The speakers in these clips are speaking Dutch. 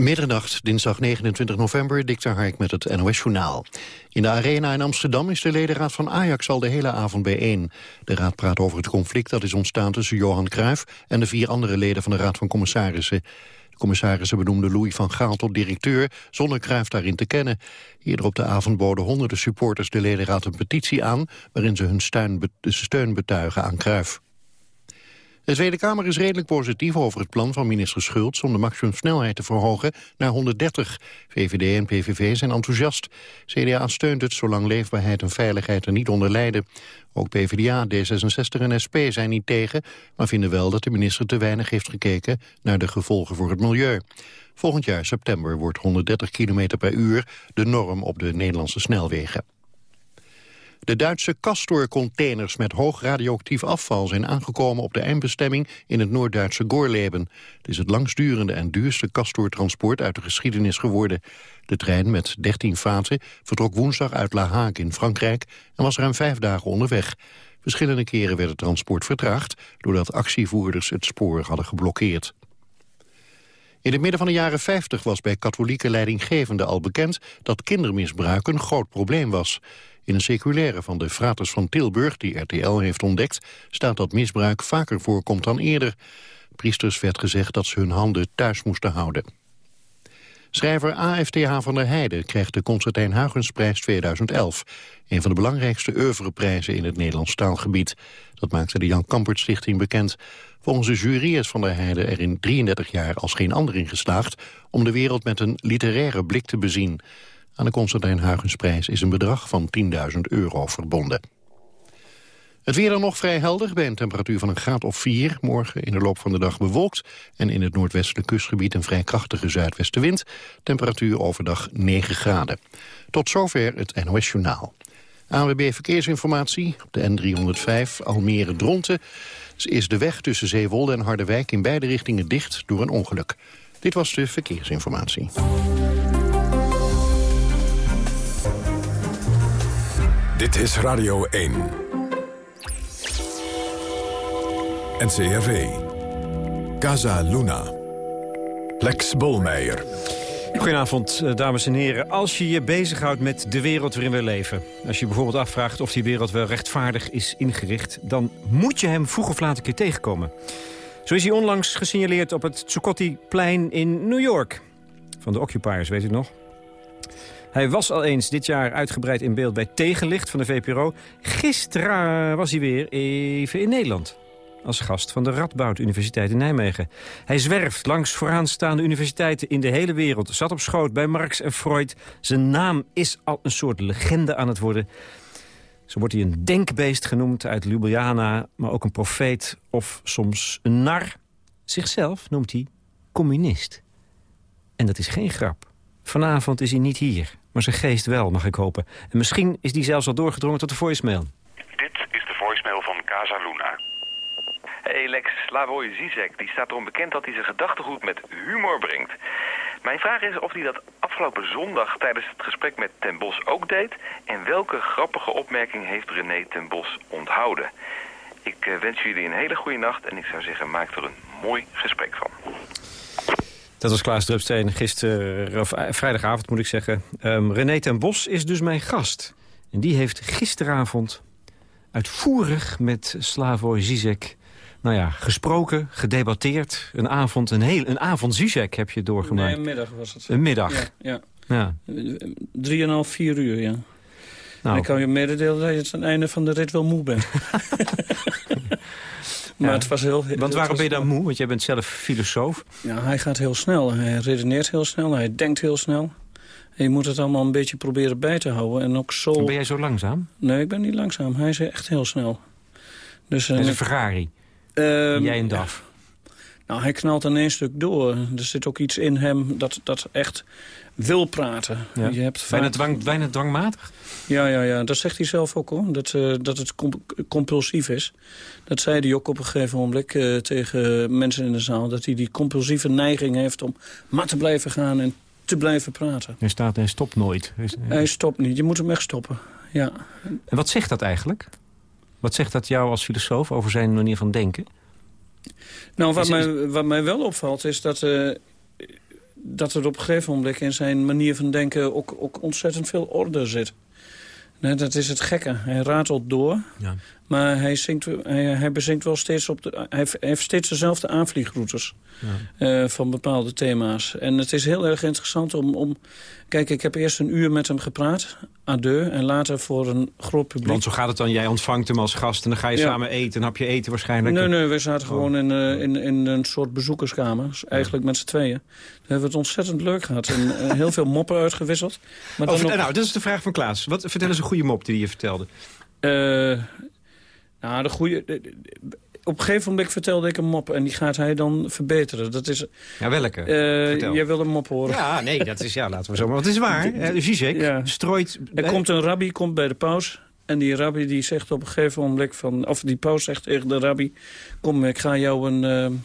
Middernacht, dinsdag 29 november, Dikter Hark met het NOS-journaal. In de Arena in Amsterdam is de ledenraad van Ajax al de hele avond bijeen. De raad praat over het conflict dat is ontstaan tussen Johan Cruijff... en de vier andere leden van de Raad van Commissarissen. De commissarissen benoemden Louis van Gaal tot directeur... zonder Cruijff daarin te kennen. Eerder op de avond boden honderden supporters de ledenraad een petitie aan... waarin ze hun steun, betuigen aan Cruijff. De Tweede Kamer is redelijk positief over het plan van minister Schultz... om de maximumsnelheid te verhogen naar 130. VVD en PVV zijn enthousiast. CDA steunt het zolang leefbaarheid en veiligheid er niet onder lijden. Ook PvdA, D66 en SP zijn niet tegen... maar vinden wel dat de minister te weinig heeft gekeken... naar de gevolgen voor het milieu. Volgend jaar september wordt 130 km per uur de norm op de Nederlandse snelwegen. De Duitse Castor-containers met hoog radioactief afval zijn aangekomen op de eindbestemming in het Noord-Duitse Gorleben. Het is het langstdurende en duurste Castor-transport uit de geschiedenis geworden. De trein met 13 vaten vertrok woensdag uit La Hague in Frankrijk en was ruim vijf dagen onderweg. Verschillende keren werd het transport vertraagd doordat actievoerders het spoor hadden geblokkeerd. In het midden van de jaren 50 was bij katholieke leidinggevenden al bekend dat kindermisbruik een groot probleem was. In een circulaire van de Fraters van Tilburg, die RTL heeft ontdekt... staat dat misbruik vaker voorkomt dan eerder. Priesters werd gezegd dat ze hun handen thuis moesten houden. Schrijver AFTH van der Heijden krijgt de Constantijn Huygensprijs 2011. Een van de belangrijkste oeuvreprijzen in het Nederlands taalgebied. Dat maakte de Jan Kampert Stichting bekend. Volgens de jury is van der Heijden er in 33 jaar als geen ander in geslaagd... om de wereld met een literaire blik te bezien. Aan de Constantijn Huygensprijs is een bedrag van 10.000 euro verbonden. Het weer dan nog vrij helder bij een temperatuur van een graad of 4. Morgen in de loop van de dag bewolkt en in het noordwestelijke kustgebied een vrij krachtige zuidwestenwind. Temperatuur overdag 9 graden. Tot zover het NOS Journaal. ANWB Verkeersinformatie op de N305 Almere-Dronten is de weg tussen Zeewolde en Harderwijk in beide richtingen dicht door een ongeluk. Dit was de verkeersinformatie. Dit is Radio 1. NCRV. Casa Luna. Lex Bolmeijer. Goedenavond, eh, dames en heren. Als je je bezighoudt met de wereld waarin we leven... als je bijvoorbeeld afvraagt of die wereld wel rechtvaardig is ingericht... dan moet je hem vroeg of laat een keer tegenkomen. Zo is hij onlangs gesignaleerd op het Zuccotti-plein in New York. Van de occupiers, weet u nog? Hij was al eens dit jaar uitgebreid in beeld bij Tegenlicht van de VPRO. Gisteren was hij weer even in Nederland. Als gast van de Radboud Universiteit in Nijmegen. Hij zwerft langs vooraanstaande universiteiten in de hele wereld. Zat op schoot bij Marx en Freud. Zijn naam is al een soort legende aan het worden. Zo wordt hij een denkbeest genoemd uit Ljubljana, maar ook een profeet of soms een nar. Zichzelf noemt hij communist. En dat is geen grap. Vanavond is hij niet hier. Maar zijn geest wel, mag ik hopen. En misschien is die zelfs al doorgedrongen tot de voicemail. Dit is de voicemail van Casa Luna. Hey Lex, Slavoj Zizek, die staat erom bekend dat hij zijn gedachtegoed met humor brengt. Mijn vraag is of hij dat afgelopen zondag tijdens het gesprek met Ten Bos ook deed... en welke grappige opmerking heeft René Ten Bos onthouden. Ik eh, wens jullie een hele goede nacht en ik zou zeggen maak er een mooi gesprek van. Dat was Klaas Drupsteen gisteren, of eh, vrijdagavond moet ik zeggen. Um, René ten Bos is dus mijn gast. En die heeft gisteravond uitvoerig met Slavoj Zizek... Nou ja, gesproken, gedebatteerd. Een avond, een, heel, een avond Zizek heb je doorgemaakt. Nee, een middag was het. Een middag? Ja. ja. ja. Drieënhalf, vier uur, ja. Nou, ik kan je mededelen dat je het aan het einde van de rit wel moe bent. Maar het was heel... Want waarom ben je dan moe? Want jij bent zelf filosoof. Ja, hij gaat heel snel. Hij redeneert heel snel. Hij denkt heel snel. En je moet het allemaal een beetje proberen bij te houden. En ook zo... Ben jij zo langzaam? Nee, ik ben niet langzaam. Hij is echt heel snel. Dus, uh, is een Ferrari. Uh, jij een DAF. Nou, hij knalt in één stuk door. Er zit ook iets in hem dat, dat echt wil praten. Ja. Je hebt vaak... bijna, dwang, bijna dwangmatig? Ja, ja, ja, dat zegt hij zelf ook hoor. Dat, uh, dat het compulsief is. Dat zei hij ook op een gegeven moment uh, tegen mensen in de zaal. Dat hij die compulsieve neiging heeft om maar te blijven gaan en te blijven praten. Hij staat hij stopt nooit. Hij stopt niet, je moet hem echt stoppen. Ja. En wat zegt dat eigenlijk? Wat zegt dat jou als filosoof over zijn manier van denken? Nou, wat, mij, wat mij wel opvalt is dat... Uh, dat er op een gegeven moment in zijn manier van denken... ook, ook ontzettend veel orde zit. Dat is het gekke. Hij ratelt door, ja. Maar hij, zingt, hij, hij bezinkt wel steeds op de... Hij heeft steeds dezelfde aanvliegroutes ja. uh, van bepaalde thema's. En het is heel erg interessant om, om... Kijk, ik heb eerst een uur met hem gepraat, à deux... en later voor een groot publiek. Want zo gaat het dan, jij ontvangt hem als gast... en dan ga je samen eten, een hapje eten waarschijnlijk. Nee, nee, we zaten oh. gewoon in, uh, in, in een soort bezoekerskamer. Eigenlijk met z'n tweeën. Daar hebben we het ontzettend leuk gehad. En uh, heel veel moppen uitgewisseld. Maar oh, dan Nou, dat is de vraag van Klaas. Wat, vertel eens een goede mop die je vertelde. Nou, de goede op een gegeven moment vertelde ik een mop en die gaat hij dan verbeteren. Dat is, ja, welke? Uh, jij wil een mop horen. Ja, nee, dat is, ja, laten we zo maar. Wat is waar. Uh, Zizek ja. strooit... Er komt een rabbi, komt bij de paus. En die rabbi die zegt op een gegeven moment van... Of die paus zegt tegen de rabbi... Kom, ik ga jou een, uh,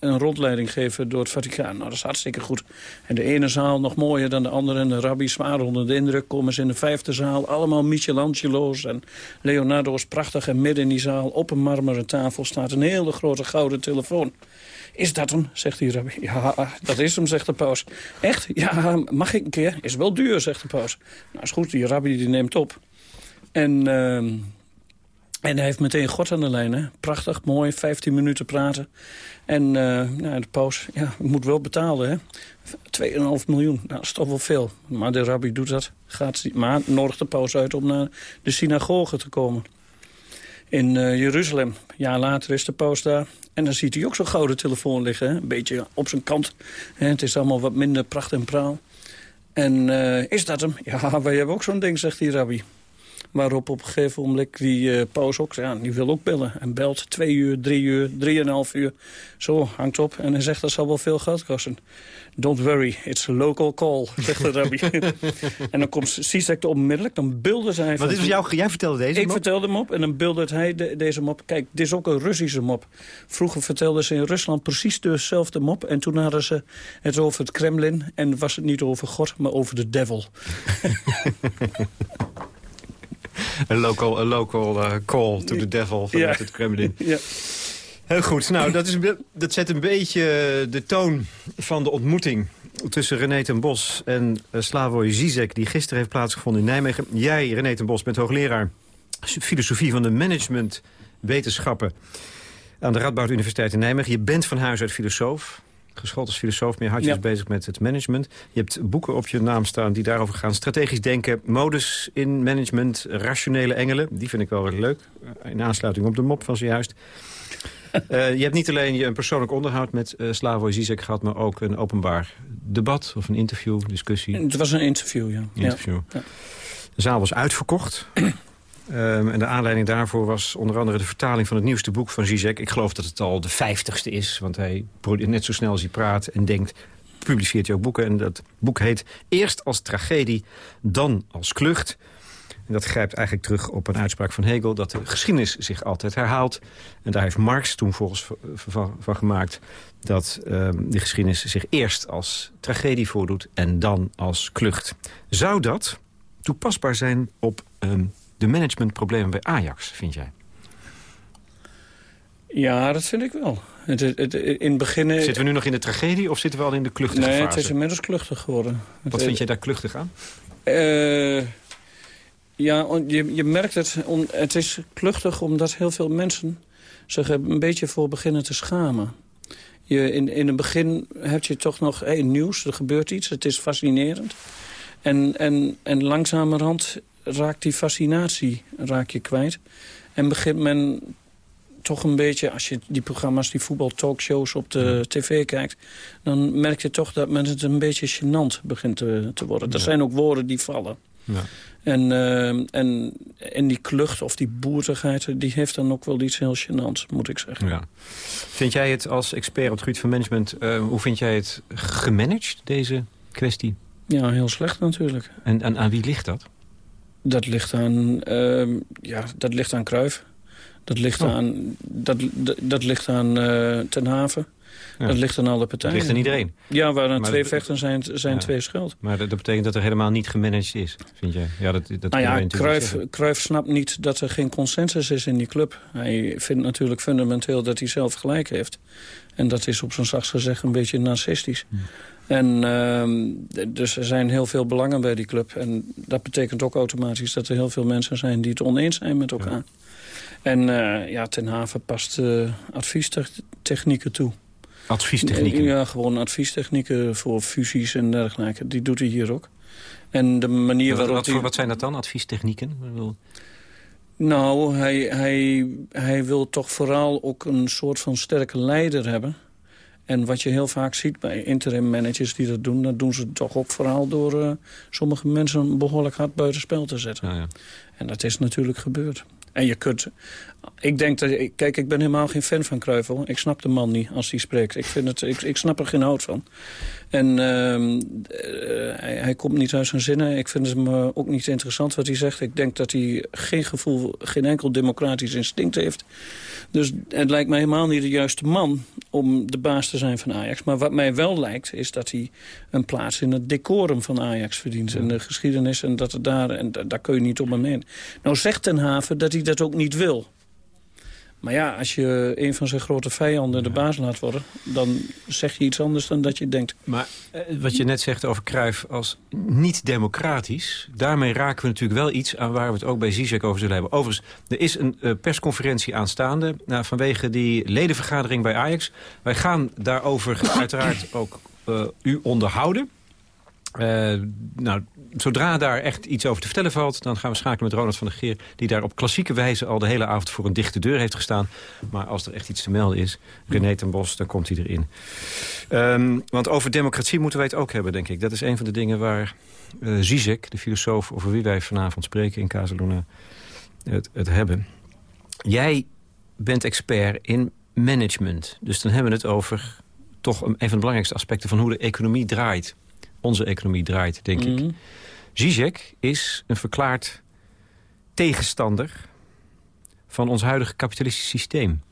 een rondleiding geven door het Vaticaan. Nou, dat is hartstikke goed. En de ene zaal nog mooier dan de andere. En de rabbi zwaar onder de indruk. Komen ze in de vijfde zaal. Allemaal Michelangelo's en Leonardo's prachtig. En midden in die zaal op een marmeren tafel staat een hele grote gouden telefoon. Is dat hem? zegt die rabbi. Ja, dat is hem, zegt de paus. Echt? Ja, mag ik een keer? Is wel duur, zegt de paus. Nou, is goed, die rabbi die neemt op. En... Uh, en hij heeft meteen God aan de lijn. Hè? Prachtig, mooi, 15 minuten praten. En uh, nou, de paus ja, moet wel betalen. 2,5 miljoen, nou, dat is toch wel veel. Maar de rabbi doet dat. Gaat, maar nodigt de paus uit om naar de synagoge te komen. In uh, Jeruzalem. Een jaar later is de paus daar. En dan ziet hij ook zo'n gouden telefoon liggen. Hè? Een beetje op zijn kant. Hè? Het is allemaal wat minder pracht en praal. En uh, is dat hem? Ja, wij hebben ook zo'n ding, zegt die rabbi. Waarop op een gegeven moment die uh, paus ook ja, die wil ook bellen. En belt twee uur, drie uur, drieënhalf uur. Zo, hangt op. En hij zegt dat zal wel veel geld kosten. Don't worry, it's a local call, zegt de rabbi. en dan komt Sisek onmiddellijk, dan buldert hij... Wat is jou, jij vertelde deze Ik vertelde hem op en dan buldert hij deze mop. Kijk, dit is ook een Russische mop. Vroeger vertelden ze in Rusland precies dezelfde mop. En toen hadden ze het over het Kremlin. En was het niet over God, maar over de devil. een local, a local uh, call to the devil vanuit het Kremlin. Ja. Heel goed. Nou, dat, is, dat zet een beetje de toon van de ontmoeting tussen René ten Bos en uh, Slavoj Zizek... die gisteren heeft plaatsgevonden in Nijmegen. Jij, René ten Bos, bent hoogleraar filosofie van de managementwetenschappen... aan de Radboud Universiteit in Nijmegen. Je bent van huis uit filosoof geschoold als filosoof, meer hartjes ja. bezig met het management. Je hebt boeken op je naam staan die daarover gaan. Strategisch denken, modus in management, rationele engelen. Die vind ik wel erg leuk, eh, in aansluiting op de mop van zojuist. Uh, je hebt niet alleen je een persoonlijk onderhoud met uh, Slavoj Zizek gehad... maar ook een openbaar debat of een interview, discussie. Het was een interview, ja. Interview. Ja. De zaal was uitverkocht. Um, en de aanleiding daarvoor was onder andere de vertaling van het nieuwste boek van Zizek. Ik geloof dat het al de vijftigste is, want hij net zo snel als hij praat en denkt publiceert hij ook boeken. En dat boek heet Eerst als tragedie, dan als klucht. En dat grijpt eigenlijk terug op een uitspraak van Hegel... dat de geschiedenis zich altijd herhaalt. En daar heeft Marx toen volgens van, van gemaakt... dat um, de geschiedenis zich eerst als tragedie voordoet en dan als klucht. Zou dat toepasbaar zijn op um, de managementproblemen bij Ajax, vind jij? Ja, dat vind ik wel. Het, het, in begin... Zitten we nu nog in de tragedie of zitten we al in de kluchtige nee, fase? Nee, het is inmiddels kluchtig geworden. Wat vind jij daar kluchtig aan? Uh, ja, je, je merkt het. Het is kluchtig omdat heel veel mensen zich een beetje voor beginnen te schamen. Je, in, in het begin heb je toch nog hey, nieuws, er gebeurt iets, het is fascinerend. En, en, en langzamerhand raakt die fascinatie raak je kwijt. En begint men toch een beetje, als je die programma's, die voetbaltalkshows op de tv kijkt... dan merk je toch dat men het een beetje gênant begint te, te worden. Er zijn ook woorden die vallen. Ja. En, uh, en, en die klucht of die boertigheid, die heeft dan ook wel iets heel gênants, moet ik zeggen. Ja. Vind jij het als expert op het gebied van management, uh, hoe vind jij het gemanaged, deze kwestie? Ja, heel slecht natuurlijk. En, en aan wie ligt dat? Dat ligt aan, uh, ja, dat ligt aan Kruif. Dat ligt oh. aan, dat, dat, ligt aan uh, Ten Haven. Dat ligt aan alle partijen. Dat ligt aan iedereen. Ja, waar twee vechten zijn, zijn twee schuld. Maar dat, betekent dat er helemaal niet gemanaged is, vind je? Ja, dat, dat nou ja, Cruijff, Cruijff snapt niet dat er geen consensus is in die club. Hij vindt natuurlijk fundamenteel dat hij zelf gelijk heeft. En dat is op zijn zachtst gezegd een beetje narcistisch. En ehm, dus er zijn heel veel belangen bij die club. En dat betekent ook automatisch dat er heel veel mensen zijn die het oneens zijn met elkaar. En uh, ja, Ten Haven past uh, adviestechnieken toe. Adviestechnieken? Ja, gewoon adviestechnieken voor fusies en dergelijke. Die doet hij hier ook. En de manier waarop wat, wat, wat zijn dat dan, adviestechnieken? Nou, hij, hij, hij wil toch vooral ook een soort van sterke leider hebben. En wat je heel vaak ziet bij interim managers die dat doen... dat doen ze toch ook vooral door uh, sommige mensen behoorlijk hard buitenspel te zetten. Ja, ja. En dat is natuurlijk gebeurd. En je kunt... Ik denk dat... Kijk, ik ben helemaal geen fan van Cruijff. Ik snap de man niet als hij spreekt. Ik, vind het, ik, ik snap er geen hout van. En uh, hij, hij, komt niet uit zijn zinnen. Ik vind hem ook niet interessant wat hij zegt. Ik denk dat hij geen gevoel, geen enkel democratisch instinct heeft. Dus het lijkt mij helemaal niet de juiste man om de baas te zijn van Ajax. Maar wat mij wel lijkt, is dat hij een plaats in het decorum van Ajax verdient. In de geschiedenis en dat het daar, en daar kun je niet op hem heen. Nou zegt Ten Haven dat hij dat ook niet wil. Maar ja, als je een van zijn grote vijanden de baas laat worden... dan zeg je iets anders dan dat je denkt. Maar eh, wat je net zegt over Cruijff als niet democratisch... daarmee raken we natuurlijk wel iets aan waar we het ook bij Zizek over zullen hebben. Overigens, er is een uh, persconferentie aanstaande... Nou, vanwege die ledenvergadering bij Ajax. Wij gaan daarover uiteraard ook uh, u onderhouden... Uh, nou, zodra daar echt iets over te vertellen valt... dan gaan we schakelen met Ronald van der Geer... die daar op klassieke wijze al de hele avond voor een dichte deur heeft gestaan. Maar als er echt iets te melden is, René ten Bos, dan komt hij erin. Um, want over democratie moeten wij het ook hebben, denk ik. Dat is een van de dingen waar uh, Zizek, de filosoof... over wie wij vanavond spreken in Casaluna, het, het hebben. Jij bent expert in management. Dus dan hebben we het over toch een van de belangrijkste aspecten... van hoe de economie draait onze economie draait, denk ik. Mhm. Zizek is een verklaard tegenstander van ons huidige kapitalistische systeem.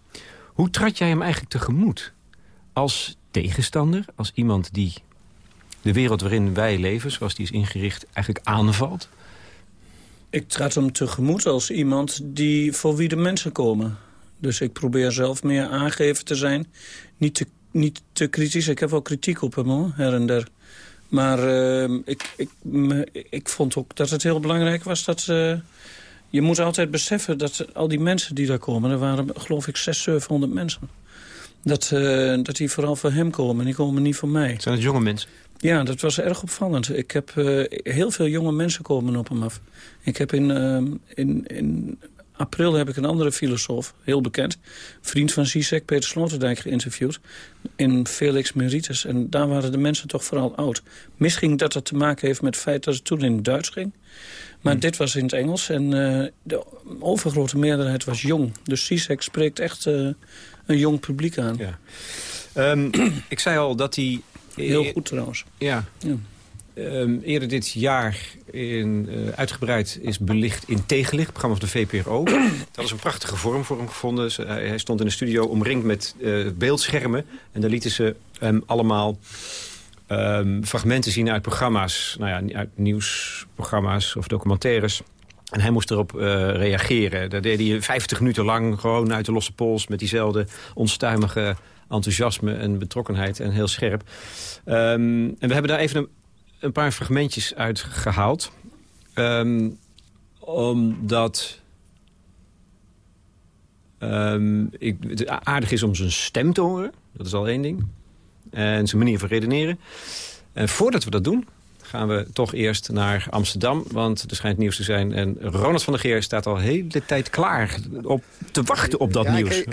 Hoe trad jij hem eigenlijk tegemoet? Als tegenstander, als iemand die de wereld waarin wij leven... zoals die is ingericht, eigenlijk aanvalt? Ik trad hem tegemoet als iemand die voor wie de mensen komen. Dus ik probeer zelf meer aangeven te zijn. Niet te, niet te kritisch. Ik heb wel kritiek op hem, hoor, her en der. Maar uh, ik, ik, ik vond ook dat het heel belangrijk was dat... Uh, je moet altijd beseffen dat al die mensen die daar komen... er waren geloof ik 600, 700 mensen. Dat, uh, dat die vooral voor hem komen. Die komen niet voor mij. Zijn het jonge mensen? Ja, dat was erg opvallend. Ik heb uh, heel veel jonge mensen komen op hem af. Ik heb in, in, in april heb ik een andere filosoof, heel bekend... vriend van Zizek, Peter Sloterdijk, geïnterviewd... in Felix Meritus. En daar waren de mensen toch vooral oud. Misschien dat het te maken heeft met het feit dat het toen in het Duits ging. Maar hmm. dit was in het Engels en uh, de overgrote meerderheid was jong. Dus Zizek spreekt echt uh, een jong publiek aan. Ja. Um, ik zei al dat hij... Heel goed trouwens. Ja. ja. Um, eerder dit jaar in, uh, uitgebreid is belicht in Tegenlicht, programma van de VPRO. Dat is een prachtige vorm voor hem gevonden. hij stond in de studio omringd met uh, beeldschermen. En daar lieten ze hem allemaal um, fragmenten zien uit programma's. Nou ja, uit nieuwsprogramma's of documentaires. En hij moest erop uh, reageren. Daar deed hij 50 minuten lang gewoon uit de losse pols... met diezelfde onstuimige enthousiasme en betrokkenheid en heel scherp. Um, en we hebben daar even een een paar fragmentjes uitgehaald. Um, omdat um, ik, het aardig is om zijn stem te horen. Dat is al één ding. En zijn manier van redeneren. En voordat we dat doen, gaan we toch eerst naar Amsterdam. Want er schijnt nieuws te zijn. En Ronald van der Geer staat al de hele tijd klaar op te wachten op dat ja, nieuws.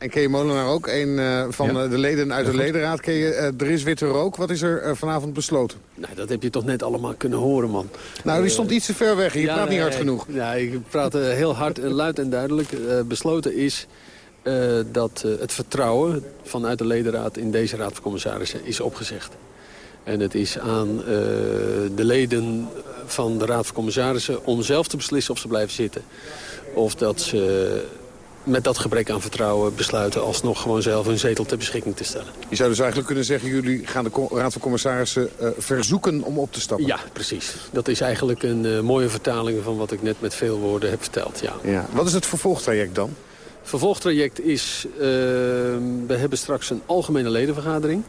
En ken je Molenaar ook, een uh, van ja. de leden uit de ledenraad? Ken je, uh, er is witte rook. Wat is er uh, vanavond besloten? Nou, dat heb je toch net allemaal kunnen horen, man. Nou, die stond iets te ver weg. Je ja, praat niet hard genoeg. Ja, ik praat heel hard, luid en duidelijk. besloten is dat het vertrouwen vanuit de ledenraad in deze raad van commissarissen is opgezegd. En het is aan de leden van de raad van commissarissen om zelf te beslissen of ze blijven zitten. Of dat ze met dat gebrek aan vertrouwen besluiten alsnog gewoon zelf hun zetel ter beschikking te stellen. Je zou dus eigenlijk kunnen zeggen, jullie gaan de Raad van Commissarissen uh, verzoeken om op te stappen. Ja, precies. Dat is eigenlijk een uh, mooie vertaling van wat ik net met veel woorden heb verteld. Ja. Ja. Wat is het vervolgtraject dan? Het vervolgtraject is, uh, we hebben straks een algemene ledenvergadering.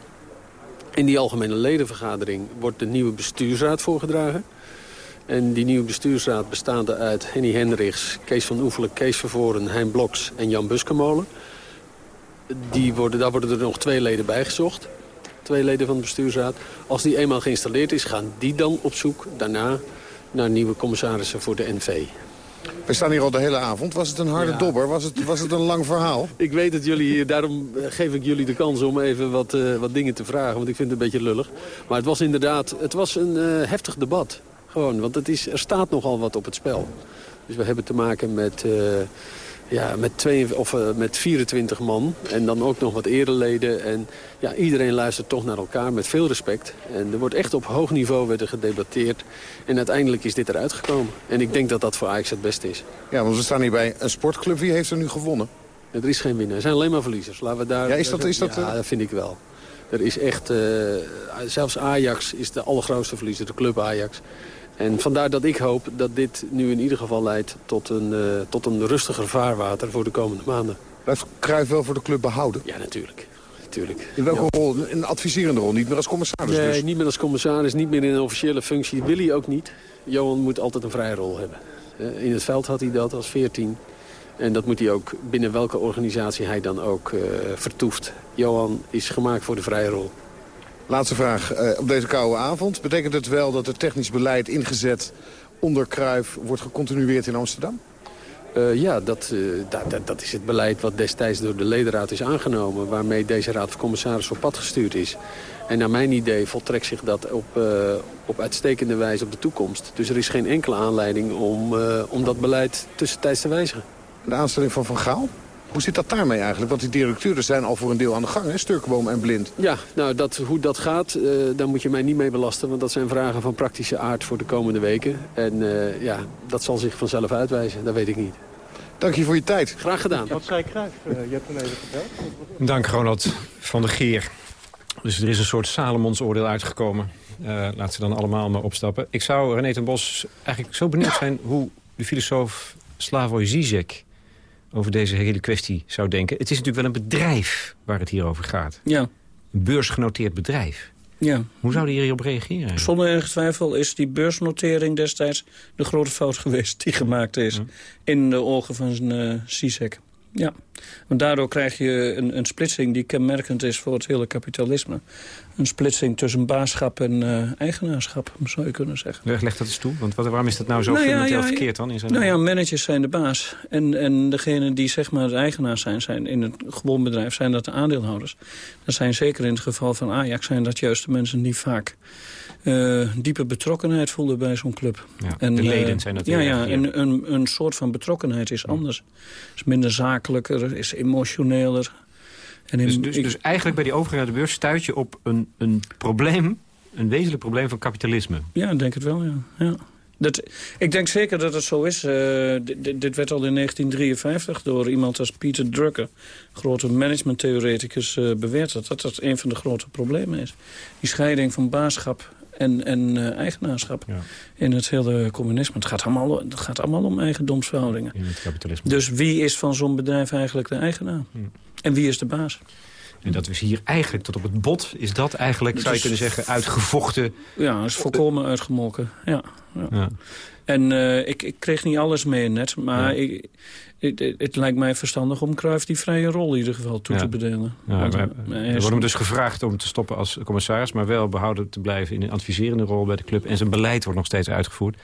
In die algemene ledenvergadering wordt de nieuwe bestuursraad voorgedragen. En die nieuwe bestuursraad bestaande uit Henny Hendricks, Kees van Oefelen, Kees Vervoren, Hein Bloks en Jan Buskemolen. Die worden, daar worden er nog twee leden bijgezocht. Twee leden van de bestuursraad. Als die eenmaal geïnstalleerd is, gaan die dan op zoek daarna naar nieuwe commissarissen voor de NV. We staan hier al de hele avond. Was het een harde dobber? Was het, was het een lang verhaal? Ik weet dat jullie hier, daarom eh, geef ik jullie de kans om even wat, uh, wat dingen te vragen. Want ik vind het een beetje lullig. Maar het was inderdaad, het was een uh, heftig debat. Gewoon, want het is, er staat nogal wat op het spel. Dus we hebben te maken met, uh, ja, met, twee, of, uh, met 24 man en dan ook nog wat ereleden. En ja, iedereen luistert toch naar elkaar met veel respect. En er wordt echt op hoog niveau werd er gedebatteerd. En uiteindelijk is dit eruit gekomen. En ik denk dat dat voor Ajax het beste is. Ja, want we staan hier bij een sportclub. Wie heeft er nu gewonnen? Er is geen winnaar. Er zijn alleen maar verliezers. Laten we daar, ja, is dat, is dat, ja, dat vind ik wel. Er is echt, uh, zelfs Ajax is de allergrootste verliezer, de club Ajax. En vandaar dat ik hoop dat dit nu in ieder geval leidt tot een, uh, tot een rustiger vaarwater voor de komende maanden. Blijft Cruijff wel voor de club behouden? Ja, natuurlijk. natuurlijk. In welke ja. rol? Een adviserende rol, niet meer als commissaris Nee, dus. niet meer als commissaris, niet meer in een officiële functie. Wil hij ook niet. Johan moet altijd een vrije rol hebben. Uh, in het veld had hij dat als 14. En dat moet hij ook binnen welke organisatie hij dan ook uh, vertoeft. Johan is gemaakt voor de vrije rol. Laatste vraag uh, op deze koude avond. Betekent het wel dat het technisch beleid ingezet onder Kruif wordt gecontinueerd in Amsterdam? Uh, ja, dat, uh, dat, dat, dat, is het beleid wat destijds door de ledenraad is aangenomen... waarmee deze raad van commissaris op pad gestuurd is. En naar mijn idee voltrekt zich dat op, uh, op uitstekende wijze op de toekomst. Dus er is geen enkele aanleiding om, om dat beleid tussentijds te wijzigen. De aanstelling van Van Gaal? Hoe zit dat daarmee eigenlijk? Want die directeuren zijn al voor een deel aan de gang, hè? Sturkboom en Blind. Ja, nou, dat, hoe dat gaat, uh, daar moet je mij niet mee belasten. Want dat zijn vragen van praktische aard voor de komende weken. En uh, ja, dat zal zich vanzelf uitwijzen. Dat weet ik niet. Dank je voor je tijd. Graag gedaan. Wat zei Cruijff? Uh, je hebt hem even verteld. Dank Ronald van der Geer. Dus er is een soort Salomonsoordeel uitgekomen. Uh, laat ze dan allemaal maar opstappen. Ik zou, René ten Bos, eigenlijk zo benieuwd zijn... hoe de filosoof Slavoj Zizek over deze hele kwestie zou denken. Het is natuurlijk wel een bedrijf waar het hier over gaat. Ja. Een beursgenoteerd bedrijf. Ja. Hoe zou die hierop reageren? Zonder enige twijfel is die beursnotering destijds de grote fout geweest die gemaakt is. Ja. In de ogen van uh, CISEC. Ja, want daardoor krijg je een, een, splitsing die kenmerkend is voor het hele kapitalisme. Een splitsing tussen baasschap en uh, eigenaarschap, zou je kunnen zeggen. Leg, leg dat eens toe, want wat, waarom is dat nou zo nou ja, fundamenteel ja, verkeerd dan? In zijn nou ja, managers zijn de baas. En, en degenen die zeg maar de eigenaar zijn, zijn in het gewoon bedrijf, zijn dat de aandeelhouders. Dat zijn zeker in het geval van Ajax, zijn dat juist de mensen die vaak... Uh, diepe betrokkenheid voelden bij zo'n club. Ja, en, de leden zijn dat Ja, ja en een, een soort van betrokkenheid is anders. is minder zakelijker, is emotioneler. En in, dus, dus, ik, dus eigenlijk bij die overgang naar de beurs stuit je op een, een probleem... een wezenlijk probleem van kapitalisme. Ja, ik denk het wel, ja. ja. Dat, ik denk zeker dat het zo is. Uh, dit, dit, werd al in 1953 door iemand als Peter Drucker... grote managementtheoreticus, uh, beweerd dat, dat dat een van de grote problemen is. Die scheiding van baaschap en, en uh, eigenaarschap ja. in het hele communisme. Het gaat, allemaal, het gaat allemaal om eigendomsverhoudingen. In het kapitalisme. Dus wie is van zo'n bedrijf eigenlijk de eigenaar? En wie is de baas? En dat is hier eigenlijk tot op het bot, is dat eigenlijk, zou je kunnen zeggen, uitgevochten? Ja, is volkomen uitgemolken, ja. Ja. En uh, ik, ik kreeg niet alles mee net, maar ja. ik, het, lijkt mij verstandig om Cruijff die vrije rol in ieder geval toe ja. te bedelen. Ja, maar, we worden hem dus gevraagd om te stoppen als commissaris... maar wel behouden te blijven in een adviserende rol bij de club. En zijn beleid wordt nog steeds uitgevoerd.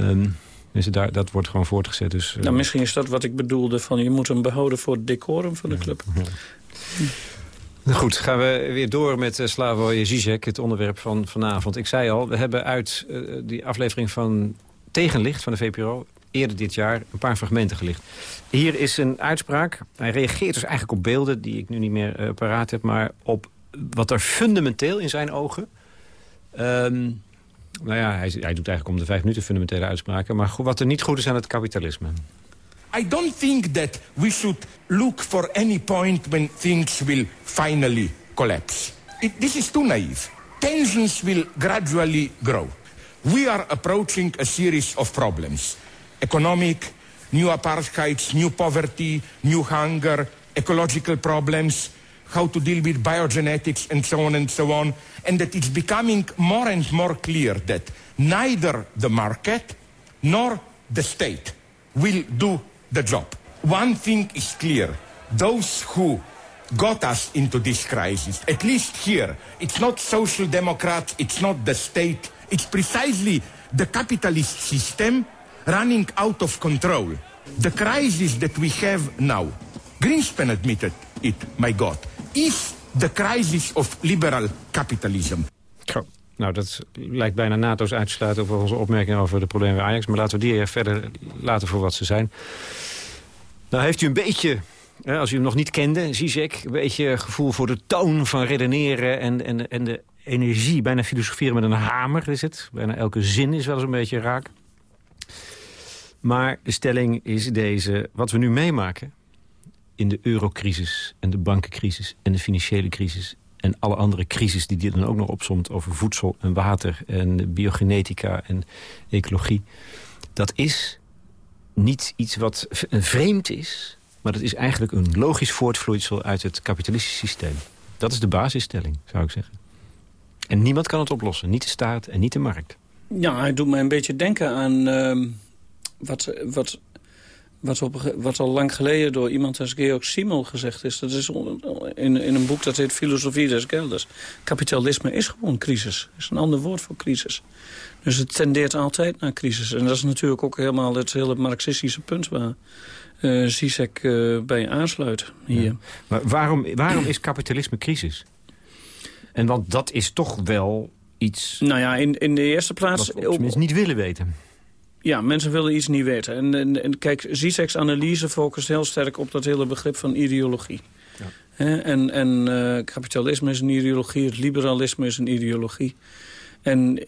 Um, dus daar, dat wordt gewoon voortgezet. Dus, uh... nou, misschien is dat wat ik bedoelde. Van je moet hem behouden voor het decorum van de club. Ja. Goed, gaan we weer door met uh, Slavoj Zizek, het onderwerp van vanavond. Ik zei al, we hebben uit uh, die aflevering van Tegenlicht van de VPRO... eerder dit jaar een paar fragmenten gelicht. Hier is een uitspraak. Hij reageert dus eigenlijk op beelden die ik nu niet meer uh, paraat heb... maar op wat er fundamenteel in zijn ogen... Um, nou ja, hij, hij, doet eigenlijk om de vijf minuten fundamentele uitspraken... maar wat er niet goed is aan het kapitalisme. I don't think that we should look for any point when things will finally collapse. It, this is too naive. Tensions will gradually grow. We are approaching a series of problems. Economic, new apartheids, new poverty, new hunger, ecological problems. how to deal with biogenetics and so on and so on. And that it's becoming more and more clear that neither the market nor the state will do the job. One thing is clear. Those who got us into this crisis, at least here, it's not social democrats, it's not the state, it's precisely the capitalist system running out of control. The crisis that we have now, Greenspan admitted it, my God, is the crisis of liberal capitalism. Go. Nou, dat lijkt bijna NATO's uitsluiten over onze opmerkingen over de problemen bij Ajax. Maar laten we die verder laten voor wat ze zijn. Nou heeft u een beetje, als u hem nog niet kende, Zizek... een beetje gevoel voor de toon van redeneren en, en, en de energie. Bijna filosoferen met een hamer is het. Bijna elke zin is wel eens een beetje raak. Maar de stelling is deze. Wat we nu meemaken in de eurocrisis en de bankencrisis en de financiële crisis... en alle andere crisis die die dan ook nog opsomt over voedsel en water... en biogenetica en ecologie. Dat is niet iets wat vreemd is... maar dat is eigenlijk een logisch voortvloeisel uit het kapitalistische systeem. Dat is de basisstelling, zou ik zeggen. En niemand kan het oplossen. Niet de staat en niet de markt. Ja, hij doet mij een beetje denken aan... Uh, wat, wat, wat, op, wat al lang geleden door iemand als Georg Simmel gezegd is. Dat is in, in een boek dat heet Filosofie des Geldes. Kapitalisme is gewoon crisis. is een ander woord voor crisis. Dus het tendeert altijd naar crisis. En dat is natuurlijk ook helemaal het hele marxistische punt... waar uh, Zizek uh, bij aansluit hier. Ja. Maar waarom, waarom is kapitalisme crisis? En want dat is toch wel iets... Nou ja, in, in de eerste plaats... Wat we niet willen weten. Ja, mensen willen iets niet weten. En, en, en kijk, Zizek's analyse focust heel sterk op dat hele begrip van ideologie. Ja. en en uh, kapitalisme is een ideologie, het liberalisme is een ideologie. En uh,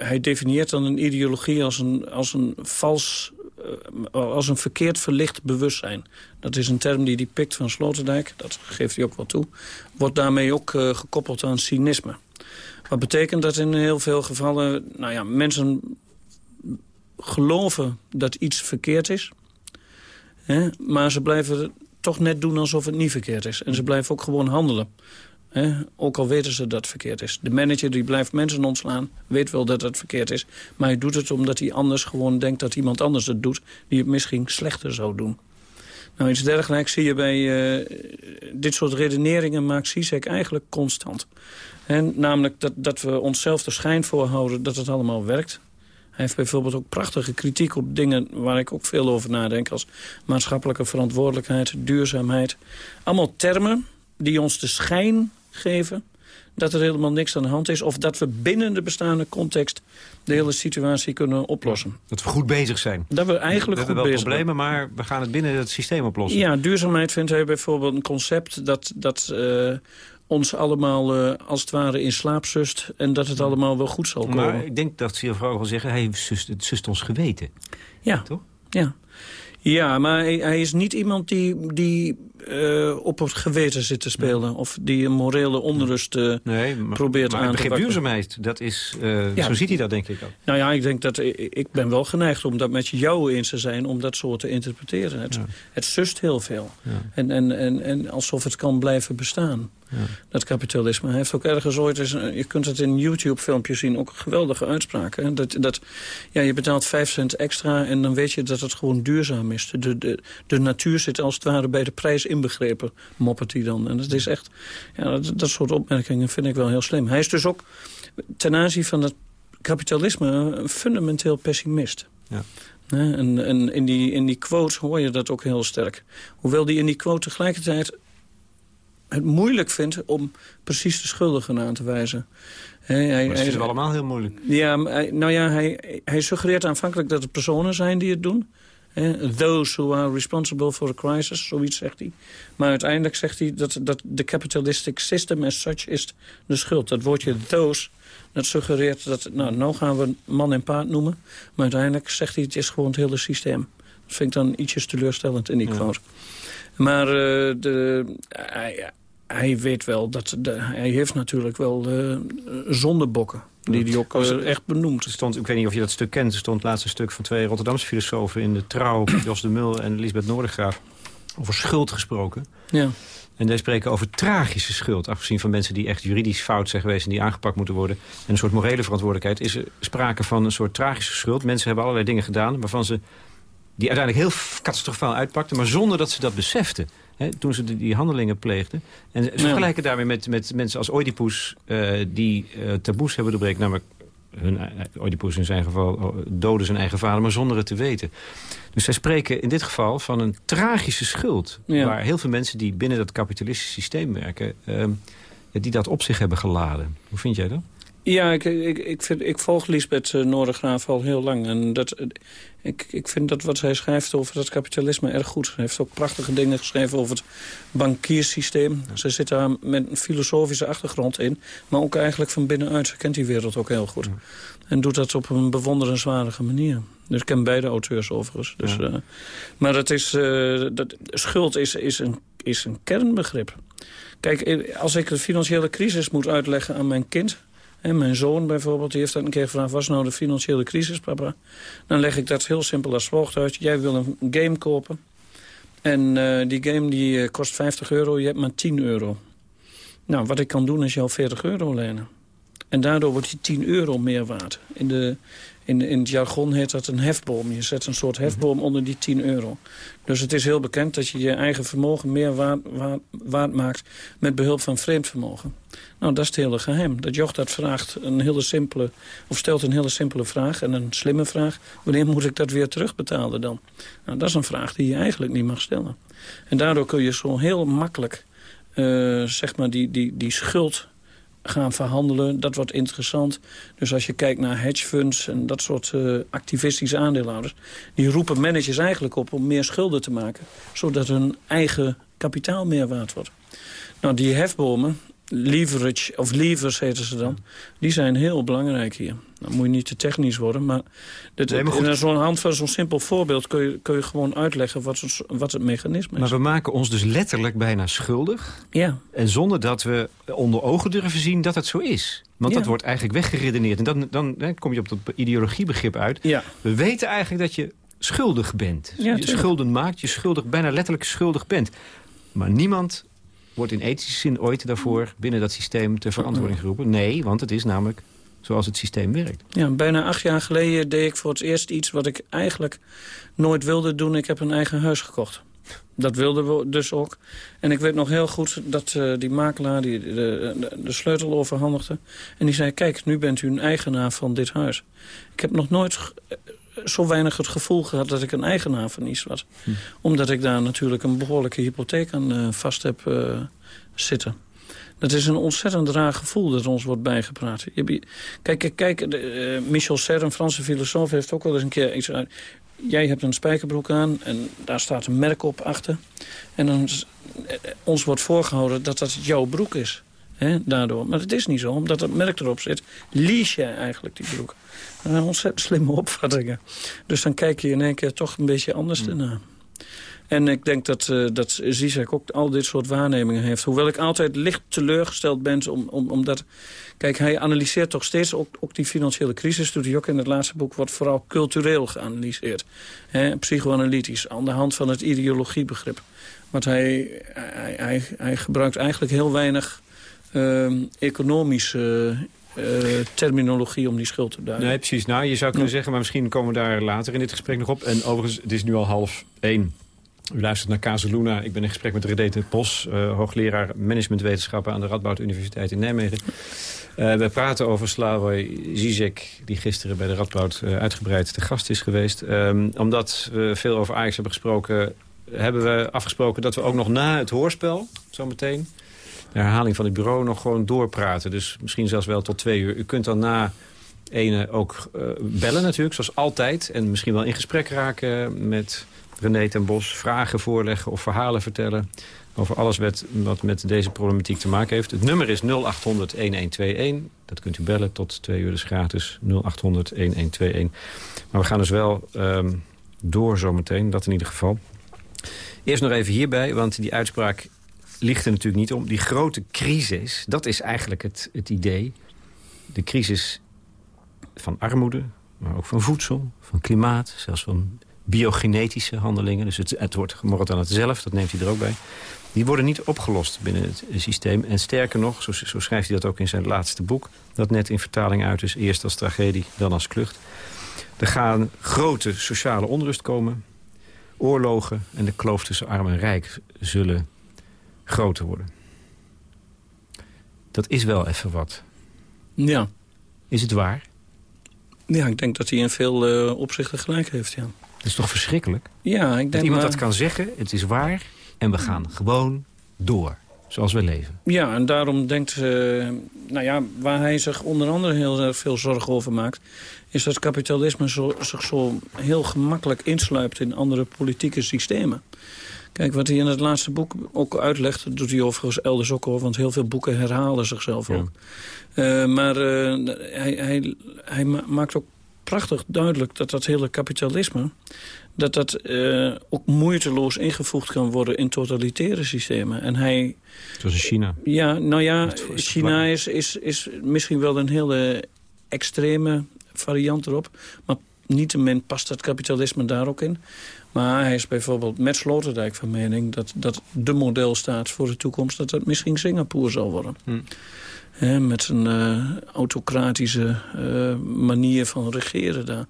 hij definieert dan een ideologie als een, als een vals, uh, als een verkeerd verlicht bewustzijn. Dat is een term die hij pikt van Sloterdijk, dat geeft hij ook wel toe. Wordt daarmee ook gekoppeld aan cynisme. Wat betekent dat in heel veel gevallen... Nou ja, mensen geloven dat iets verkeerd is. Hè, maar ze blijven toch net doen alsof het niet verkeerd is. En ze blijven ook gewoon handelen. Hè, ook al weten ze dat het verkeerd is. De manager die blijft mensen ontslaan, weet wel dat het verkeerd is. Maar hij doet het omdat hij anders gewoon denkt dat iemand anders het doet... die het misschien slechter zou doen. Nou, iets dergelijks zie je bij uh, dit soort redeneringen maakt Zizek eigenlijk constant. En namelijk dat, dat we onszelf de schijn voorhouden dat het allemaal werkt. Hij heeft bijvoorbeeld ook prachtige kritiek op dingen waar ik ook veel over nadenk... als maatschappelijke verantwoordelijkheid, duurzaamheid. Allemaal termen die ons de schijn geven dat er helemaal niks aan de hand is... of dat we binnen de bestaande context de hele situatie kunnen oplossen. Dat we goed bezig zijn. Dat we eigenlijk we goed hebben wel bezig problemen, maar we gaan het binnen het systeem oplossen. Ja, duurzaamheid vindt hij bijvoorbeeld een concept... dat, dat uh, ons allemaal uh, als het ware in slaap zust... en dat het allemaal wel goed zal komen. Maar ik denk dat ze vrouw wil zeggen... hij zust, het zust ons geweten. Ja, Toch? ja. Ja, maar hij, hij, is niet iemand die, die uh, op het geweten zit te spelen. Of die een morele onrust uh, nee, maar, probeert maar aan te pakken. duurzaamheid, dat is, uh, ja. zo ziet hij dat denk ik ook. Nou ja, ik denk dat ik ben wel geneigd om dat met jou eens te zijn... om dat zo te interpreteren. Het, ja. het zust heel veel. Ja. En, en, en, en alsof het kan blijven bestaan. Ja. Dat kapitalisme. Hij heeft ook ergens ooit eens, je kunt het in YouTube-filmpjes zien, ook geweldige uitspraken. Hè? Dat, dat, ja, je betaalt 5 cent extra en dan weet je dat het gewoon duurzaam is. De, de, de natuur zit als het ware bij de prijs inbegrepen, moppert hij dan. En dat is echt, ja, dat, dat soort opmerkingen vind ik wel heel slim. Hij is dus ook ten aanzien van het kapitalisme een fundamenteel pessimist. Ja. En, en in, die, in die quote hoor je dat ook heel sterk. Hoewel die in die quote tegelijkertijd het moeilijk vindt om precies de schuldigen aan te wijzen. Hij, hij, dat is hij, allemaal heel moeilijk. Ja, nou ja, hij, hij suggereert aanvankelijk dat het personen zijn die het doen. Those who are responsible for the crisis, zoiets zegt hij. Maar uiteindelijk zegt hij dat, dat de capitalistic system as such is de schuld. Dat woordje those, dat suggereert dat, nou, nou gaan we man en paard noemen. Maar uiteindelijk zegt hij, het is gewoon het hele systeem. Dat vind ik dan ietsjes teleurstellend in die quote. Maar uh, de, hij, hij, weet wel dat de, hij heeft natuurlijk wel uh, zondebokken. Die hij ook uh, echt benoemt. Stond, ik weet niet of je dat stuk kent. Er stond het laatste stuk van twee Rotterdamse filosofen in de Trouw. Jos de Mul en Lisbeth Noordegraaf. Over schuld gesproken. Ja. En wij spreken over tragische schuld. Afgezien van mensen die echt juridisch fout zijn geweest... en die aangepakt moeten worden. En een soort morele verantwoordelijkheid. Is er sprake van een soort tragische schuld. Mensen hebben allerlei dingen gedaan... waarvan ze die uiteindelijk heel catastrofaal uitpakten... maar zonder dat ze dat beseften. Hè, toen ze die, handelingen pleegden. En ze vergelijken daarmee met, met mensen als Oedipus... Uh, die uh, taboes hebben doorbreekt. Namelijk hun, Oedipus in zijn geval oh, doden zijn eigen vader... maar zonder het te weten. Dus zij spreken in dit geval van een tragische schuld... waar heel veel mensen die binnen dat kapitalistische systeem werken... Uh, die dat op zich hebben geladen. Hoe vind jij dat? Ja, ik, ik, ik, vind, ik volg Lisbeth uh, Noordegraaf al heel lang. En dat, ik, ik vind dat wat zij schrijft over dat kapitalisme erg goed. Ze heeft ook prachtige dingen geschreven over het bankierssysteem. Ze zit daar met een filosofische achtergrond in. Maar ook eigenlijk van binnenuit. Ze kent die wereld ook heel goed. En doet dat op een bewonderenswaardige manier. Dus ik ken beide auteurs overigens. Dus, uh, maar dat is, uh, dat, schuld is, is, een, is een kernbegrip. Kijk, als ik de financiële crisis moet uitleggen aan mijn kind... En mijn zoon bijvoorbeeld, die heeft dat een keer gevraagd... was nou de financiële crisis, papa? Dan leg ik dat heel simpel als volgt uit. Jij wil een game kopen. En uh, die game die uh, kost 50 euro, je hebt maar 10 euro. Nou, wat ik kan doen is jou 40 euro lenen. En daardoor wordt die 10 euro meer waard. In, de, in, in het jargon heet dat een hefboom. Je zet een soort hefboom onder die 10 euro. Dus het is heel bekend dat je je eigen vermogen meer waard, waard, maakt... met behulp van vreemd vermogen. Nou, dat is het hele geheim. Dat joch dat vraagt een hele simpele, of stelt een hele simpele vraag en een slimme vraag. Wanneer moet ik dat weer terugbetalen dan? Nou, dat is een vraag die je eigenlijk niet mag stellen. En daardoor kun je zo heel makkelijk, uh, zeg maar, die, die, die schuld gaan verhandelen. Dat wordt interessant. Dus als je kijkt naar hedge funds en dat soort uh, activistische aandeelhouders... die roepen managers eigenlijk op om meer schulden te maken... zodat hun eigen kapitaal meer waard wordt. Nou, die hefbomen, leverage, of levers heten ze dan... die zijn heel belangrijk hier. Dan moet je niet te technisch worden, maar, dit, nee, maar in zo'n hand van zo'n simpel voorbeeld... Kun je, kun je gewoon uitleggen wat het, wat het mechanisme is. Maar we maken ons dus letterlijk bijna schuldig. Ja. En zonder dat we onder ogen durven zien dat het zo is. Want dat wordt eigenlijk weggeredeneerd. En dan, dan hè, kom je op dat ideologiebegrip uit. Ja. We weten eigenlijk dat je schuldig bent. Ja, je schulden maakt, je schuldig, bijna letterlijk schuldig bent. Maar niemand wordt in ethische zin ooit daarvoor binnen dat systeem ter verantwoording geroepen? Nee, want het is namelijk zoals het systeem werkt. Ja, bijna acht jaar geleden deed ik voor het eerst iets wat ik eigenlijk nooit wilde doen. Ik heb een eigen huis gekocht. Dat wilden we dus ook. En ik weet nog heel goed dat uh, die makelaar die de, de, de, sleutel overhandigde. En die zei, kijk, nu bent u een eigenaar van dit huis. Ik heb nog nooit zo weinig het gevoel gehad dat ik een eigenaar van iets was. Hm. Omdat ik daar natuurlijk een behoorlijke hypotheek aan uh, vast heb uh, zitten. Dat is een ontzettend raar gevoel dat ons wordt bijgepraat. Kijk, kijk de, uh, Michel Serre, een Franse filosoof, heeft ook wel eens een keer iets uit. Jij hebt een spijkerbroek aan en daar staat een merk op achter. En dan, ons wordt voorgehouden dat dat jouw broek is. Hè, daardoor. Maar het is niet zo, omdat het merk erop zit. Je eigenlijk die broek. Dat zijn ontzettend slimme opvattingen. Dus dan kijk je in één keer toch een beetje anders mm. ernaar. En ik denk dat, uh, dat Zizek ook al dit soort waarnemingen heeft. Hoewel ik altijd licht teleurgesteld ben, om, om, omdat... Kijk, hij analyseert toch steeds ook, ook die financiële crisis. Doet hij ook in het laatste boek, wordt vooral cultureel geanalyseerd. Psychoanalytisch, aan de hand van het ideologiebegrip. Want hij, hij, hij, hij gebruikt eigenlijk heel weinig uh, economische uh, terminologie om die schuld te duiden. Nee, precies. Nou, je zou kunnen zeggen, maar misschien komen we daar later in dit gesprek nog op. En overigens, het is nu al half één. U luistert naar Casaluna. Ik ben in gesprek met Redete Bos, uh, hoogleraar managementwetenschappen aan de Radboud Universiteit in Nijmegen. Uh, we praten over Slavoj Zizek, die gisteren bij de Radboud uh, uitgebreid te gast is geweest. Um, omdat we veel over Ajax hebben gesproken, hebben we afgesproken dat we ook nog na het hoorspel, zometeen, herhaling van het bureau nog gewoon doorpraten. Dus misschien zelfs wel tot twee uur. U kunt dan na ene ook uh, bellen natuurlijk, zoals altijd. En misschien wel in gesprek raken met René ten Bos. Vragen voorleggen of verhalen vertellen over alles wat, wat met deze problematiek te maken heeft. Het nummer is 0800-1121. Dat kunt u bellen tot twee uur, dus gratis 0800-1121. Maar we gaan dus wel um, door zometeen, dat in ieder geval. Eerst nog even hierbij, want die uitspraak ligt er natuurlijk niet om. Die grote crisis, dat is eigenlijk het, het idee. De crisis van armoede, maar ook van voedsel, van klimaat... zelfs van biogenetische handelingen... dus het, het wordt gemorreld aan het zelf, dat neemt hij er ook bij... die worden niet opgelost binnen het systeem. En sterker nog, zo, zo schrijft hij dat ook in zijn laatste boek... dat net in vertaling uit is, eerst als tragedie, dan als klucht... Er gaan grote sociale onrust komen, oorlogen... en de kloof tussen arm en rijk zullen groter worden. Dat is wel even wat. Ja. Is het waar? Ja, ik denk dat hij in veel uh, opzichten gelijk heeft, ja. Dat is toch verschrikkelijk? Ja, ik denk Dat iemand maar... dat kan zeggen, het is waar... en we gaan gewoon door, zoals we leven. Ja, en daarom denkt... Uh, nou ja, waar hij zich onder andere heel veel zorgen over maakt... is dat kapitalisme zo, zich zo heel gemakkelijk insluipt... in andere politieke systemen. Kijk, wat hij in het laatste boek ook uitlegt... dat doet hij overigens elders ook hoor... want heel veel boeken herhalen zichzelf ook. Uh, maar uh, hij, hij, hij maakt ook prachtig duidelijk dat dat hele kapitalisme... dat dat uh, ook moeiteloos ingevoegd kan worden in totalitaire systemen. En hij... Zoals in China. Ja, nou ja, China is, is, is misschien wel een hele extreme variant erop. Maar niettemin past dat kapitalisme daar ook in. Maar hij is bijvoorbeeld met Sloterdijk van mening... dat, dat de modelstaat voor de toekomst... dat dat misschien Singapore zal worden. Hm. met zijn uh, autocratische uh, manier van regeren daar.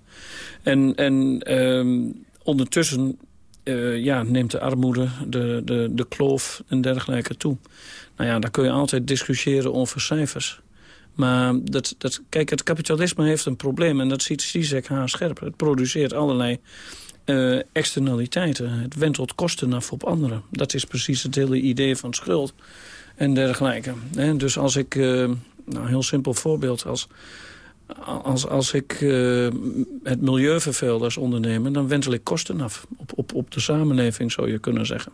En, en uh, ondertussen uh, ja, neemt de armoede, de, de, de kloof en dergelijke toe. Nou ja, daar kun je altijd discussiëren over cijfers. Maar dat, dat, kijk, het kapitalisme heeft een probleem en dat ziet Zizek haarscherp. Het produceert allerlei uh, externaliteiten. Het wentelt kosten af op anderen. Dat is precies het hele idee van schuld en dergelijke. Dus als ik, uh, nou een heel simpel voorbeeld, als, als, als ik uh, het milieu vervuil als ondernemer... dan wentel ik kosten af op, op, op de samenleving, zou je kunnen zeggen.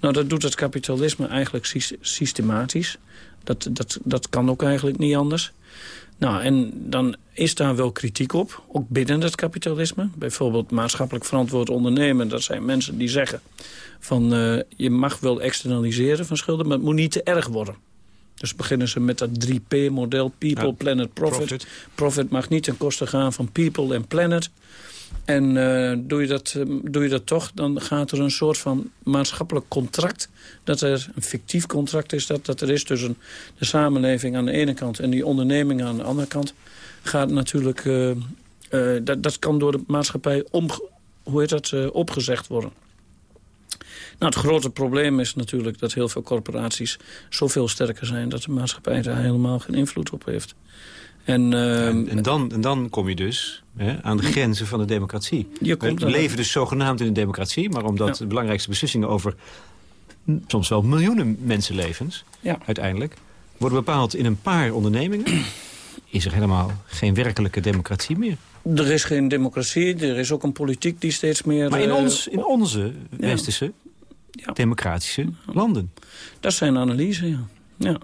Nou, dat doet het kapitalisme eigenlijk systematisch. Dat, dat, dat kan ook eigenlijk niet anders. Nou, en dan is daar wel kritiek op, ook binnen het kapitalisme. Bijvoorbeeld maatschappelijk verantwoord ondernemen. Dat zijn mensen die zeggen van uh, je mag wel externaliseren van schulden... maar het moet niet te erg worden. Dus beginnen ze met dat 3P-model, people, ja, planet, profit. profit. Profit mag niet ten koste gaan van people en planet. En uh, doe, je dat, uh, doe je dat toch, dan gaat er een soort van maatschappelijk contract... dat er een fictief contract is dat, dat er is tussen de samenleving aan de ene kant... en die onderneming aan de andere kant. Gaat natuurlijk, uh, dat, dat kan door de maatschappij om, hoe heet dat, opgezegd worden. Nou, het grote probleem is natuurlijk dat heel veel corporaties zoveel sterker zijn... dat de maatschappij daar helemaal geen invloed op heeft. En, uh, en, en, dan, en dan kom je dus hè, aan de grenzen van de democratie. Je We leven dus zogenaamd in een democratie... maar omdat de belangrijkste beslissingen over soms wel miljoenen mensenlevens... Uiteindelijk, worden bepaald in een paar ondernemingen... is er helemaal geen werkelijke democratie meer. Er is geen democratie, er is ook een politiek die steeds meer... Maar in, ons, in onze westerse ja. democratische landen. Dat zijn analyses, ja. ja.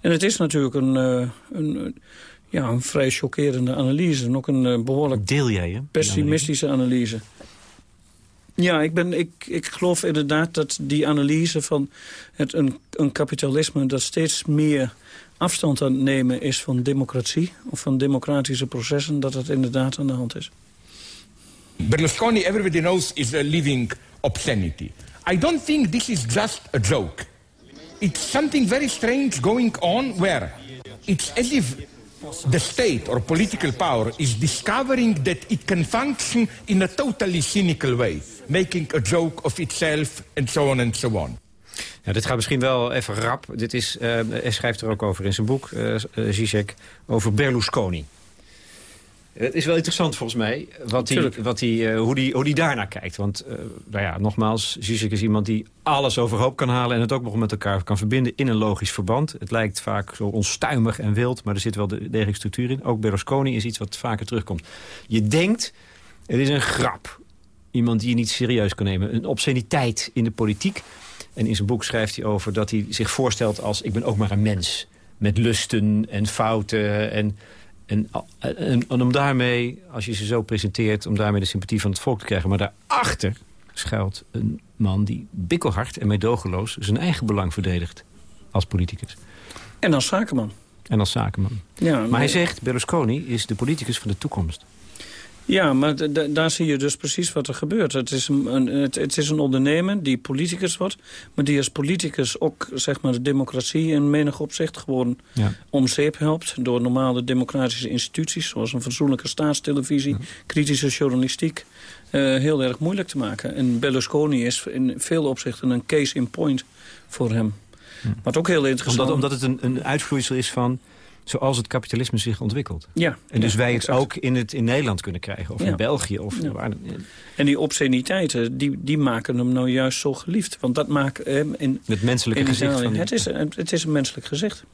En het is natuurlijk een... Uh, een ja, een vrij chockerende analyse. En ook een uh, behoorlijk Deel jij, hè? pessimistische analyse. Ja, ik, ben, ik, ik geloof inderdaad dat die analyse van het, een, een kapitalisme... dat steeds meer afstand aan het nemen is van democratie... of van democratische processen, dat dat inderdaad aan de hand is. Berlusconi, everybody knows, is a living obscenity. I don't think this is just a joke. It's something very strange going on where it's as if the state or political power is discovering that it can function in a totally cynical way, making a joke of itself and so on and so on. Ja, dit gaat misschien wel even rap. Dit is, uh, hij schrijft er ook over in zijn boek, uh, Zizek, over Berlusconi. Het is wel interessant volgens mij wat die, wat die, uh, hoe, die, hoe die daarnaar kijkt. Want uh, nou ja, nogmaals, Zizek is iemand die alles overhoop kan halen... en het ook nog met elkaar kan verbinden in een logisch verband. Het lijkt vaak zo onstuimig en wild, maar er zit wel de degelijke structuur in. Ook Berlusconi is iets wat vaker terugkomt. Je denkt, het is een grap. Iemand die je niet serieus kan nemen. Een obsceniteit in de politiek. En in zijn boek schrijft hij over dat hij zich voorstelt als... ik ben ook maar een mens. Met lusten en fouten en en, en, en, om daarmee, als je ze zo presenteert... om daarmee de sympathie van het volk te krijgen. Maar daarachter schuilt een man die bikkelhard en meedogenloos... zijn eigen belang verdedigt als politicus. En als zakenman. En als zakenman. Ja, maar, maar hij zegt, Berlusconi is de politicus van de toekomst. Ja, maar daar zie je dus precies wat er gebeurt. Het is een, het, het, is een ondernemer die politicus wordt... maar die als politicus ook zeg maar, de democratie in menig opzicht... gewoon ja. om zeep helpt door normale democratische instituties... zoals een fatsoenlijke staatstelevisie, kritische journalistiek... Uh, heel erg moeilijk te maken. En Berlusconi is in veel opzichten een case in point voor hem. Wat ook heel interessant... Omdat, omdat het een, een uitvloeisel is van zoals het kapitalisme zich ontwikkelt. Ja, en dus wij het ook in, het, in Nederland kunnen krijgen, of in België. Of waar, en die obsceniteiten, die, die maken hem nou juist zo geliefd. Want dat maakt hem... In, het menselijke gezicht. Van het, is, het is een menselijk gezicht.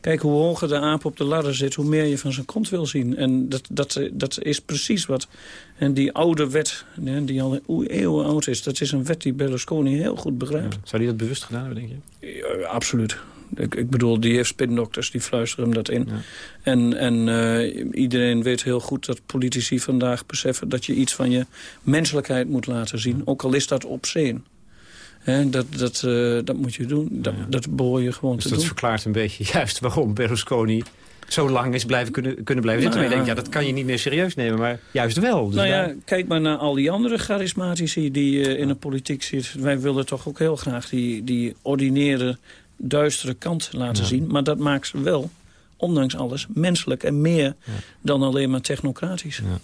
Kijk, hoe hoger de aap op de ladder zit, hoe meer je van zijn kont wil zien. En dat, dat, dat is precies wat... En die oude wet, die al eeuwen oud is... dat is een wet die Berlusconi heel goed begrijpt. Zou hij dat bewust gedaan hebben, denk je? Ja, absoluut. Ik, ik, bedoel, die heeft spindokters, die fluisteren hem dat in. En, en uh, iedereen weet heel goed dat politici vandaag beseffen... dat je iets van je menselijkheid moet laten zien. Ook al is dat obscene. He, dat, dat, uh, dat moet je doen. Dat, ja. dat behoor je gewoon dus te dat doen. dat verklaart een beetje juist waarom Berlusconi zo lang is blijven kunnen, kunnen blijven zitten. Nou, ja. je denkt, ja, dat kan je niet meer serieus nemen, maar juist wel. Dus nou ja, kijk maar naar al die andere charismatici die uh, in de politiek zitten. Wij willen toch ook heel graag die, die ordinaire duistere kant laten zien. Maar dat maakt ze wel, ondanks alles, menselijk en meer dan alleen maar technocratisch. Ja.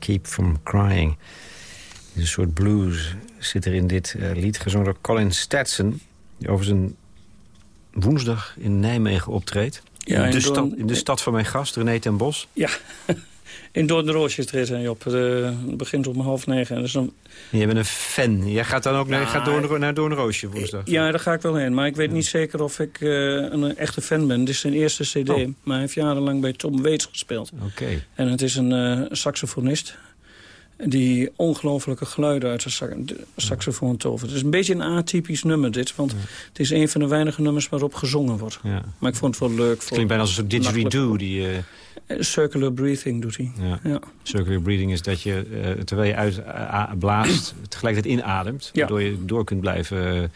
Keep from crying. Een soort blues zit er in dit uh, lied, gezongen door Colin Stetson... die over zijn woensdag in Nijmegen optreedt. Ja, in, de stad, in de stad van mijn gast, René ten Bos. Ja, in Doornroosjes treedt je op. Het begint om half negen. Dus dan... Je bent een fan. Jij gaat dan ook naar, gaat door, naar Doornroosje woensdag? Ja, daar ga ik wel heen. Maar ik weet niet zeker of ik uh, een echte fan ben. Dit is zijn eerste cd. Oh. Maar hij heeft jarenlang bij Tom Waits gespeeld. Oké. En het is een uh, saxofonist die ongelofelijke geluiden uit de saxofoon tovert. Het is een beetje een atypisch nummer dit, want het is een van de weinige nummers waarop gezongen wordt. Ja. Maar ik vond het wel leuk. Het klinkt bijna als een soort didgeridoo. Die, uh... Circular breathing doet hij. Ja. ja. Circular breathing is dat je, uh, terwijl je uitblaast, tegelijkertijd inademt. Waardoor je door kunt blijven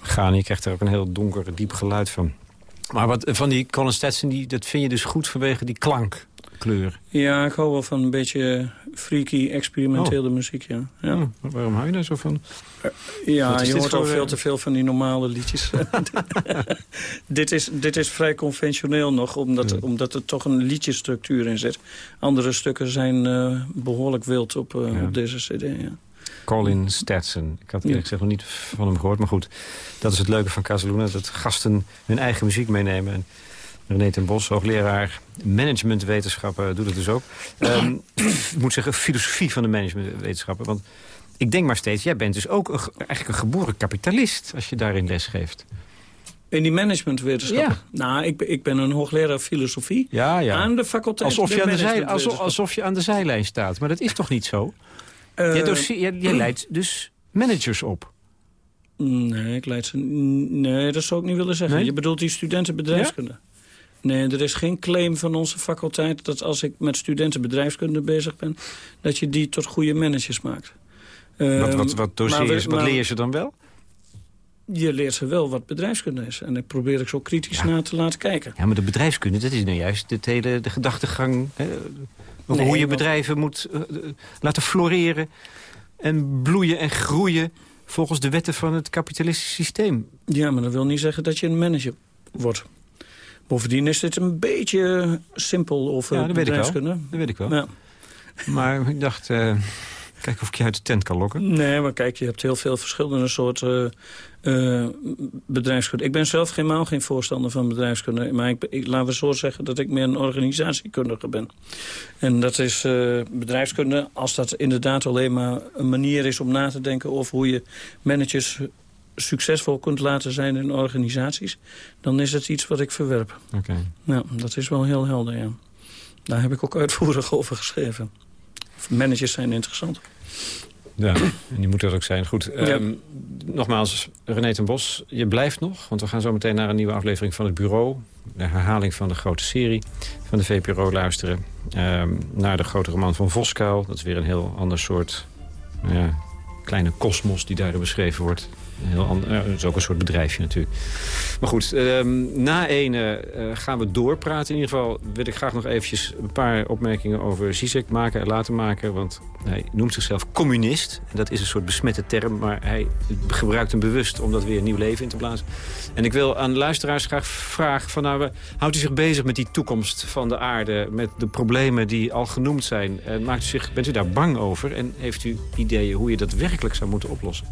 gaan. Je krijgt er ook een heel donker, diep geluid van. Maar wat, van die Colin Stetson, die, dat vind je dus goed vanwege die klank kleur. Ja, ik hou wel van een beetje freaky, experimentele oh. muziek, ja. ja. Oh, waarom hou je daar zo van? Uh, ja, je hoort al veel te veel van die normale liedjes. dit, is, dit is vrij conventioneel nog, omdat, omdat er toch een liedjesstructuur in zit. Andere stukken zijn uh, behoorlijk wild op, uh, op deze cd, ja. Colin Stetson. Ik had eerlijk gezegd nog niet van hem gehoord. Maar goed, dat is het leuke van Casaluna. Dat gasten hun eigen muziek meenemen. En René ten Bos, hoogleraar managementwetenschappen, doet het dus ook. Um, ik moet zeggen, filosofie van de managementwetenschappen. Want ik denk maar steeds, jij bent dus ook een, eigenlijk een geboren kapitalist... als je daarin les geeft. In die managementwetenschappen? Ja. Nou, ik, ik ben een hoogleraar filosofie ja, ja. aan de faculteit alsof je aan de, zij, alsof, alsof, je aan de zijlijn staat. Maar dat is toch niet zo? Uh, jij, jij, leidt dus managers op. Nee, ik leid ze... Nee, dat zou ik niet willen zeggen. Je bedoelt die studenten bedrijfskunde? Nee, er is geen claim van onze faculteit dat als ik met studenten bedrijfskunde bezig ben... dat je die tot goede managers maakt. wat, wat, ehm, wat, doseer wat leer je ze dan wel? Je leert ze wel wat bedrijfskunde is. En daar probeer ik zo kritisch naar te laten kijken. Ja, maar de bedrijfskunde, dat is nou juist de hele de gedachtegang... Hè, over hoe je bedrijven moet uh, laten floreren en bloeien en groeien... volgens de wetten van het kapitalistische systeem. Ja, maar dat wil niet zeggen dat je een manager wordt. Bovendien is dit een beetje simpel of ja, dat weet ik wel. Dat weet ik wel. Ja. Maar ik dacht, uh, kijk of ik je uit de tent kan lokken. Nee, maar kijk, je hebt heel veel verschillende soorten uh, bedrijfskunde. Ik ben zelf helemaal geen voorstander van bedrijfskunde. Maar ik, laten we zo zeggen dat ik meer een organisatiekundige ben. En dat is uh, bedrijfskunde, als dat inderdaad alleen maar een manier is om na te denken... over hoe je managers succesvol kunt laten zijn in organisaties... dan is het iets wat ik verwerp. Oké. Nou, dat is wel heel helder, ja. Daar heb ik ook uitvoerig over geschreven. Managers zijn interessant. Ja, en die moeten dat ook zijn. Goed, ehm, nogmaals, René ten Bos, je blijft nog. Want we gaan zo meteen naar een nieuwe aflevering van het bureau. De herhaling van de grote serie van de VPRO luisteren. Ehm, naar de grote roman van Voskuil. Dat is weer een heel ander soort ja, kleine kosmos die daardoor beschreven wordt. Het is ook een soort bedrijfje natuurlijk. Maar goed, ehm, na ene uh, gaan we doorpraten. In ieder geval wil ik graag nog eventjes een paar opmerkingen over Zizek maken en laten maken. Want hij noemt zichzelf communist. En dat is een soort besmette term, maar hij gebruikt hem bewust om dat weer nieuw leven in te blazen. En ik wil aan luisteraars graag vragen van nou, houdt u zich bezig met die toekomst van de aarde, met de problemen die al genoemd zijn? En maakt u zich, bent u daar bang over en heeft u ideeën hoe je dat werkelijk zou moeten oplossen?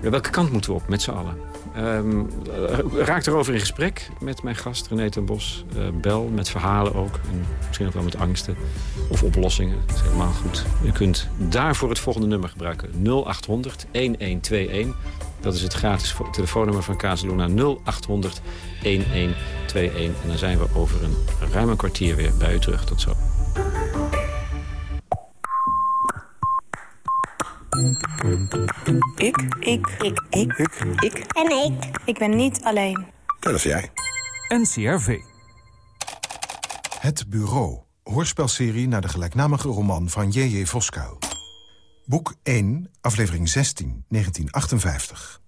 Welke kant moeten we op met z'n allen? Um, raak erover in gesprek met mijn gast René ten Bos. Uh, bel met verhalen ook. En misschien ook wel met angsten of oplossingen. Dat is helemaal goed. U kunt daarvoor het volgende nummer gebruiken. 0800 1121. Dat is het gratis telefoonnummer van Kazeluna 0800 1121. En dan zijn we over een ruim kwartier weer bij u terug. Tot zo. Ik. Ik. Ik. Ik. Ik. Ik. En ik. Ik ben niet alleen. Dat is jij. NCRV. Het Bureau. Hoorspelserie naar de gelijknamige roman van J.J. Voskuil. Boek 1, aflevering 16, 1958.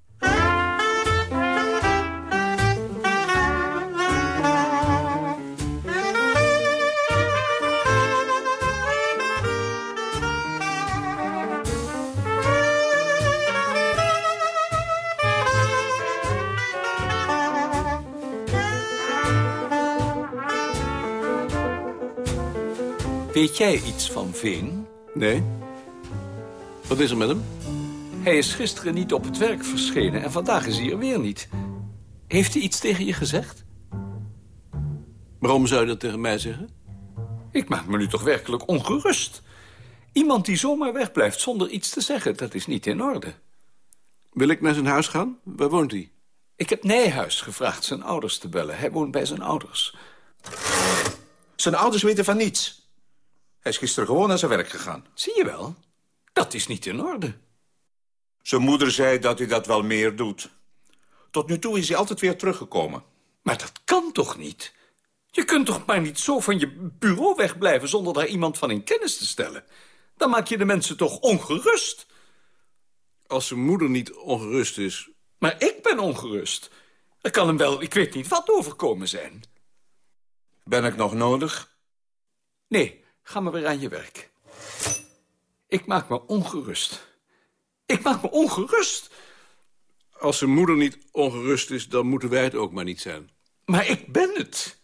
Weet jij iets van Veen? Nee. Wat is er met hem? Hij is gisteren niet op het werk verschenen en vandaag is hij er weer niet. Heeft hij iets tegen je gezegd? Waarom zou je dat tegen mij zeggen? Ik maak me nu toch werkelijk ongerust. Iemand die zomaar wegblijft zonder iets te zeggen, dat is niet in orde. Wil ik naar zijn huis gaan? Waar woont hij? Ik heb Nijhuis gevraagd zijn ouders te bellen. Hij woont bij zijn ouders. Zijn ouders weten van niets. Hij is gisteren gewoon naar zijn werk gegaan. Zie je wel? Dat is niet in orde. Zijn moeder zei dat hij dat wel meer doet. Tot nu toe is hij altijd weer teruggekomen. Maar dat kan toch niet? Je kunt toch maar niet zo van je bureau wegblijven... zonder daar iemand van in kennis te stellen? Dan maak je de mensen toch ongerust? Als zijn moeder niet ongerust is... Maar ik ben ongerust. Er kan hem wel, ik weet niet wat, overkomen zijn. Ben ik nog nodig? Nee, ga maar weer aan je werk. Ik maak me ongerust. Ik maak me ongerust. Als zijn moeder niet ongerust is, dan moeten wij het ook maar niet zijn. Maar ik ben het.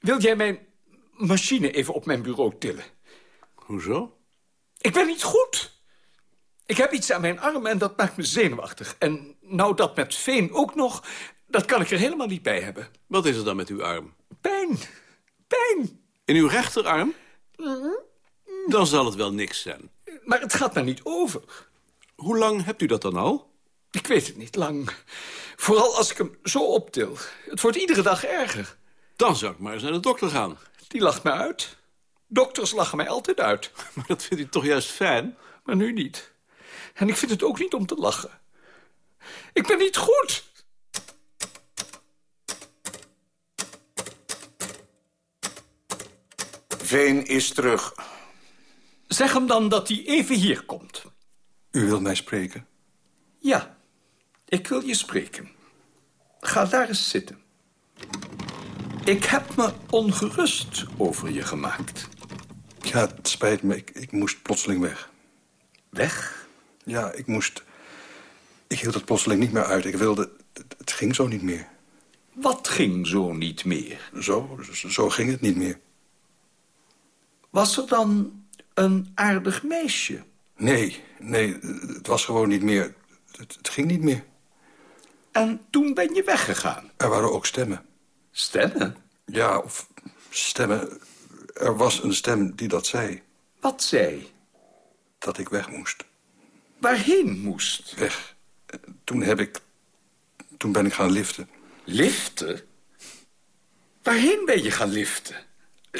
Wil jij mijn machine even op mijn bureau tillen? Hoezo? Ik ben niet goed. Ik heb iets aan mijn arm en dat maakt me zenuwachtig. En nou dat met veen ook nog, dat kan ik er helemaal niet bij hebben. Wat is er dan met uw arm? Pijn. Pijn. In uw rechterarm? Dan zal het wel niks zijn. Maar het gaat maar niet over. Hoe lang hebt u dat dan al? Ik weet het niet, lang. Vooral als ik hem zo optil. Het wordt iedere dag erger. Dan zou ik maar eens naar de dokter gaan. Die lacht mij uit. Dokters lachen mij altijd uit. Maar dat vindt u toch juist fijn? Maar nu niet. En ik vind het ook niet om te lachen. Ik ben niet goed. Veen is terug. Zeg hem dan dat hij even hier komt. U wilt mij spreken? Ja, ik wil je spreken. Ga daar eens zitten. Ik heb me ongerust over je gemaakt. Ja, het spijt me. Ik, ik moest plotseling weg. Weg? Ja, ik moest... Ik hield het plotseling niet meer uit. Ik wilde... Het, het ging zo niet meer. Wat ging zo niet meer? Zo, zo ging het niet meer. Was er dan een aardig meisje? Nee, nee, het was gewoon niet meer. Het, het ging niet meer. En toen ben je weggegaan? Er waren ook stemmen. Stemmen? Ja, of stemmen. Er was een stem die dat zei. Wat zei? Dat ik weg moest. Waarheen moest? Weg. Toen heb ik... Toen ben ik gaan liften. Liften? Waarheen ben je gaan liften?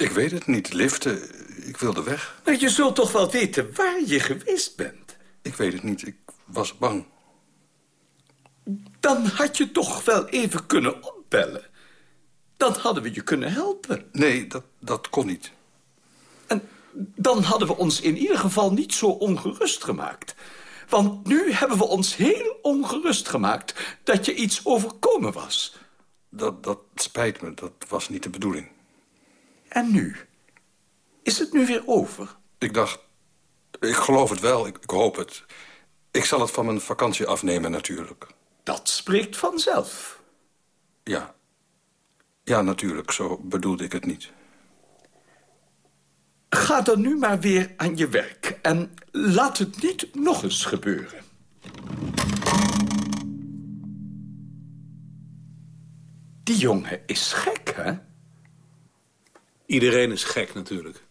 Ik weet het niet. Liften. Ik wilde weg. Maar je zult toch wel weten waar je geweest bent? Ik weet het niet. Ik was bang. Dan had je toch wel even kunnen opbellen. Dan hadden we je kunnen helpen. Nee, dat, dat kon niet. En dan hadden we ons in ieder geval niet zo ongerust gemaakt. Want nu hebben we ons heel ongerust gemaakt dat je iets overkomen was. Dat, dat spijt me, dat was niet de bedoeling. En nu? Is het nu weer over? Ik dacht, ik geloof het wel, ik, ik hoop het. Ik zal het van mijn vakantie afnemen natuurlijk. Dat spreekt vanzelf. Ja. Ja, natuurlijk, zo bedoelde ik het niet. Ga dan nu maar weer aan je werk en laat het niet nog eens gebeuren. Die jongen is gek, hè? Iedereen is gek natuurlijk.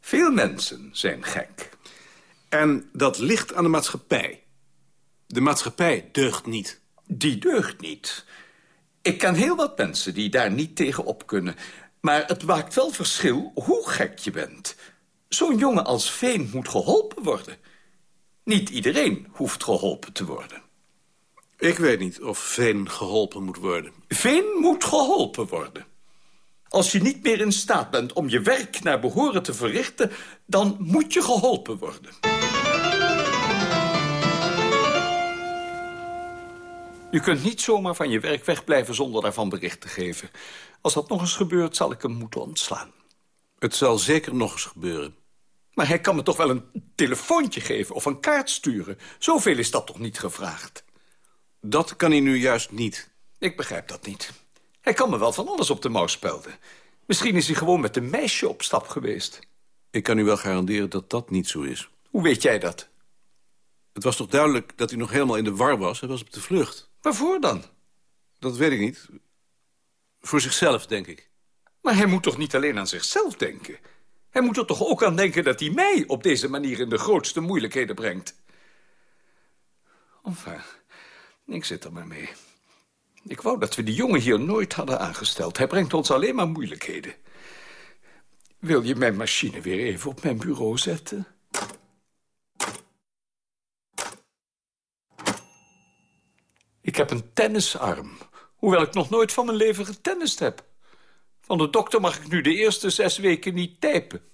Veel mensen zijn gek. En dat ligt aan de maatschappij. De maatschappij deugt niet. Die deugt niet. Ik ken heel wat mensen die daar niet tegen op kunnen. Maar het maakt wel verschil hoe gek je bent. Zo'n jongen als Veen moet geholpen worden. Niet iedereen hoeft geholpen te worden. Ik weet niet of Veen geholpen moet worden. Veen moet geholpen worden. Als je niet meer in staat bent om je werk naar behoren te verrichten... dan moet je geholpen worden. Je kunt niet zomaar van je werk wegblijven zonder daarvan bericht te geven. Als dat nog eens gebeurt, zal ik hem moeten ontslaan. Het zal zeker nog eens gebeuren. Maar hij kan me toch wel een telefoontje geven of een kaart sturen? Zoveel is dat toch niet gevraagd? Dat kan hij nu juist niet. Ik begrijp dat niet. Hij kan me wel van alles op de mouw spelden. Misschien is hij gewoon met een meisje op stap geweest. Ik kan u wel garanderen dat dat niet zo is. Hoe weet jij dat? Het was toch duidelijk dat hij nog helemaal in de war was? Hij was op de vlucht. Waarvoor dan? Dat weet ik niet. Voor zichzelf, denk ik. Maar hij moet toch niet alleen aan zichzelf denken? Hij moet er toch ook aan denken dat hij mij op deze manier in de grootste moeilijkheden brengt? Enfin, ik zit er maar mee. Ik wou dat we die jongen hier nooit hadden aangesteld. Hij brengt ons alleen maar moeilijkheden. Wil je mijn machine weer even op mijn bureau zetten? Ik heb een tennisarm. Hoewel ik nog nooit van mijn leven getennist heb. Van de dokter mag ik nu de eerste zes weken niet typen.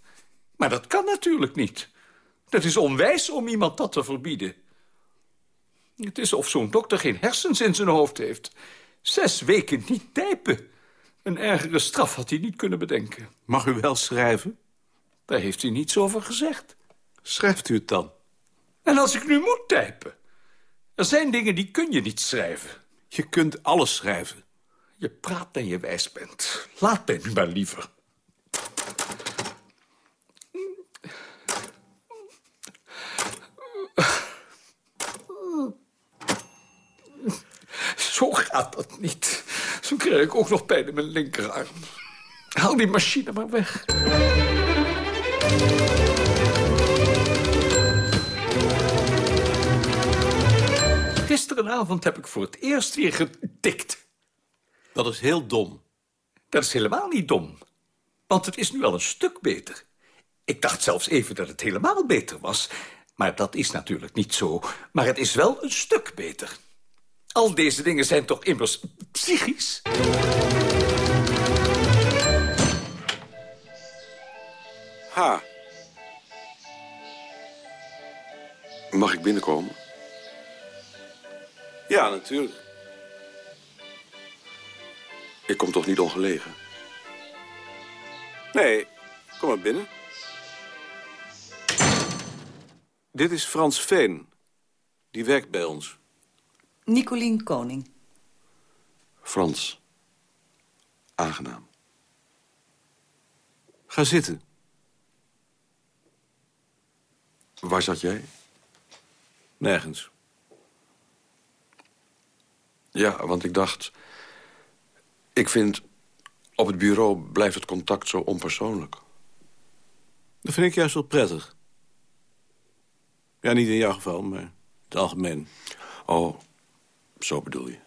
Maar dat kan natuurlijk niet. Dat is onwijs om iemand dat te verbieden. Het is of zo'n dokter geen hersens in zijn hoofd heeft. Zes weken niet typen. Een ergere straf had hij niet kunnen bedenken. Mag u wel schrijven? Daar heeft hij niets over gezegd. Schrijft u het dan? En als ik nu moet typen? Er zijn dingen die kun je niet schrijven. Je kunt alles schrijven. Je praat en je wijs bent. Laat mij nu maar liever. Zo gaat dat niet. Zo krijg ik ook nog pijn in mijn linkerarm. Haal die machine maar weg. Gisterenavond heb ik voor het eerst weer getikt. Dat is heel dom. Dat is helemaal niet dom. Want het is nu al een stuk beter. Ik dacht zelfs even dat het helemaal beter was. Maar dat is natuurlijk niet zo. Maar het is wel een stuk beter. Al deze dingen zijn toch immers psychisch? Ha. Mag ik binnenkomen? Ja, natuurlijk. Ik kom toch niet ongelegen? Nee, kom maar binnen. Dit is Frans Veen. Die werkt bij ons. Nicolien Koning. Frans. Aangenaam. Ga zitten. Waar zat jij? Nergens. Ja, want ik dacht... Ik vind... Op het bureau blijft het contact zo onpersoonlijk. Dat vind ik juist wel prettig. Ja, niet in jouw geval, maar in het algemeen. Oh, zo bedoel je.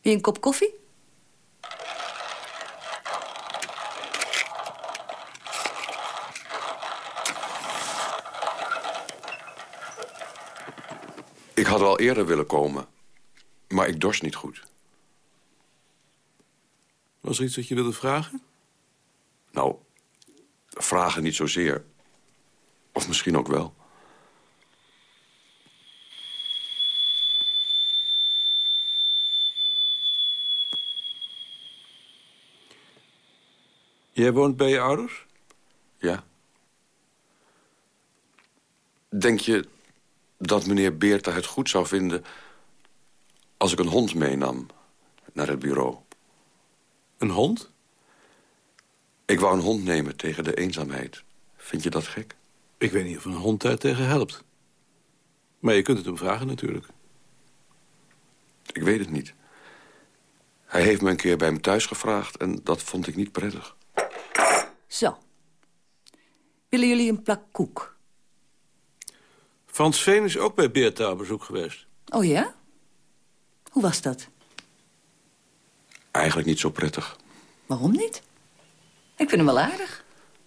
Wil je een kop koffie? Ik had wel eerder willen komen, maar ik dorst niet goed. Was er iets dat je wilde vragen? Nou, vragen niet zozeer. Of misschien ook wel. Jij woont bij je ouders? Ja. Denk je dat meneer Beerta het goed zou vinden... als ik een hond meenam naar het bureau? Een hond? Ik wou een hond nemen tegen de eenzaamheid. Vind je dat gek? Ik weet niet of een hond daar tegen helpt. Maar je kunt het hem vragen natuurlijk. Ik weet het niet. Hij heeft me een keer bij hem thuis gevraagd... en dat vond ik niet prettig. Zo. Willen jullie een plak koek? Frans Veen is ook bij Beerta op bezoek geweest. Oh ja? Hoe was dat? Eigenlijk niet zo prettig. Waarom niet? Ik vind hem wel aardig.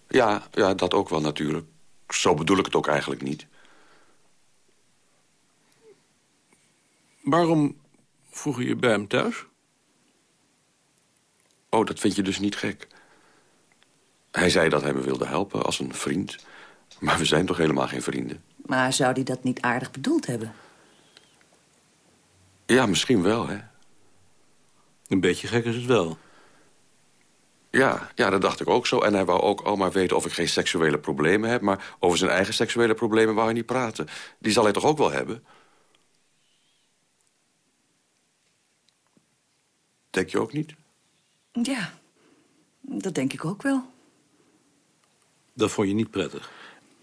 Ja, ja, dat ook wel natuurlijk. Zo bedoel ik het ook eigenlijk niet. Waarom vroeg je je bij hem thuis? Oh, dat vind je dus niet gek. Hij zei dat hij me wilde helpen als een vriend. Maar we zijn toch helemaal geen vrienden? Maar zou hij dat niet aardig bedoeld hebben? Ja, misschien wel, hè. Een beetje gek is het wel. Ja, ja, dat dacht ik ook zo. En hij wou ook al maar weten of ik geen seksuele problemen heb... maar over zijn eigen seksuele problemen wou hij niet praten. Die zal hij toch ook wel hebben? Denk je ook niet? Ja, dat denk ik ook wel. Dat vond je niet prettig?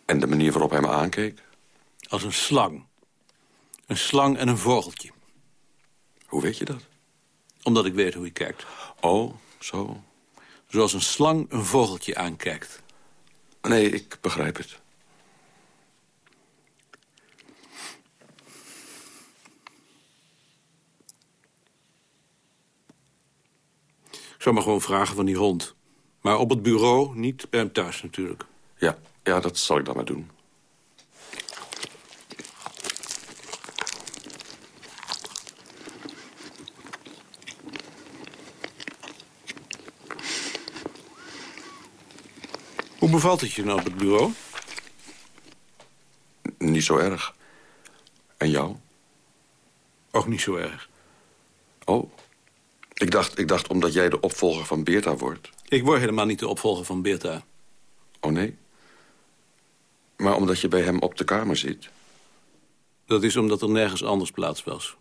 En de manier waarop hij me aankeek? Als een slang. Een slang en een vogeltje. Hoe weet je dat? Omdat ik weet hoe hij kijkt. Oh, zo. Zoals een slang een vogeltje aankijkt. Nee, ik begrijp het. Ik zou maar gewoon vragen van die hond. Maar op het bureau, niet bij hem thuis natuurlijk. Ja, ja dat zal ik dan maar doen. Hoe bevalt het je nou op het bureau? N niet zo erg. En jou? Ook niet zo erg. Oh, ik dacht, ik dacht omdat jij de opvolger van Beerta wordt. Ik word helemaal niet de opvolger van Beerta. Oh nee? Maar omdat je bij hem op de kamer zit? Dat is omdat er nergens anders plaats was.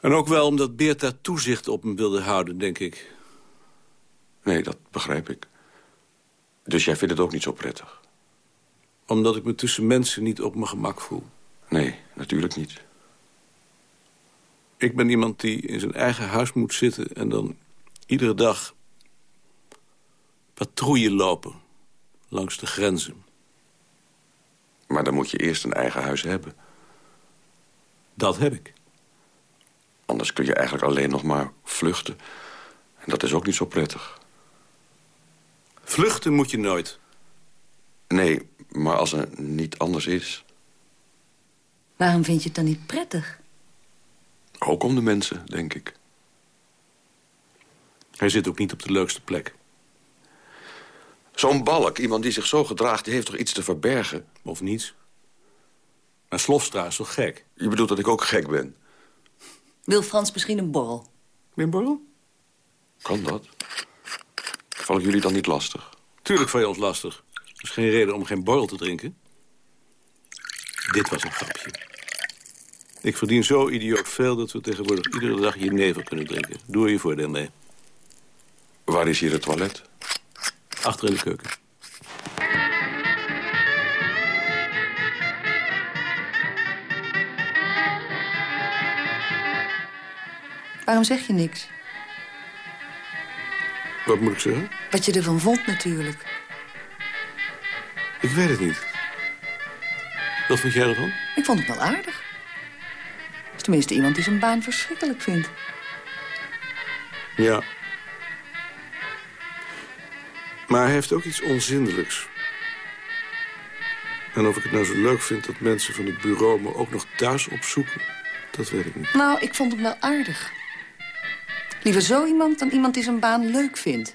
En ook wel omdat Beerta toezicht op hem wilde houden, denk ik. Nee, dat begrijp ik. Dus jij vindt het ook niet zo prettig? Omdat ik me tussen mensen niet op mijn gemak voel. Nee, natuurlijk niet. Ik ben iemand die in zijn eigen huis moet zitten... en dan iedere dag patrouille lopen langs de grenzen. Maar dan moet je eerst een eigen huis hebben. Dat heb ik. Anders kun je eigenlijk alleen nog maar vluchten. En dat is ook niet zo prettig. Vluchten moet je nooit. Nee, maar als er niet anders is... Waarom vind je het dan niet prettig? Ook om de mensen, denk ik. Hij zit ook niet op de leukste plek. Zo'n balk, iemand die zich zo gedraagt, die heeft toch iets te verbergen? Of niets. Maar Slofstra is toch gek? Je bedoelt dat ik ook gek ben? Wil Frans misschien een borrel? Weer een borrel? Kan dat? Val ik jullie dan niet lastig? Tuurlijk val je ons lastig. Er is geen reden om geen borrel te drinken. Dit was een grapje. Ik verdien zo idioot veel dat we tegenwoordig iedere dag jenever kunnen drinken. Doe er je voordeel mee. Waar is hier het toilet? Achter in de keuken. Waarom zeg je niks? Wat moet ik zeggen? Wat je ervan vond natuurlijk. Ik weet het niet. Wat vond jij ervan? Ik vond het wel aardig. Tenminste iemand die zijn baan verschrikkelijk vindt. Ja. Maar hij heeft ook iets onzindelijks. En of ik het nou zo leuk vind dat mensen van het bureau me ook nog thuis opzoeken... dat weet ik niet. Nou, ik vond hem wel aardig. Liever zo iemand dan iemand die zijn baan leuk vindt.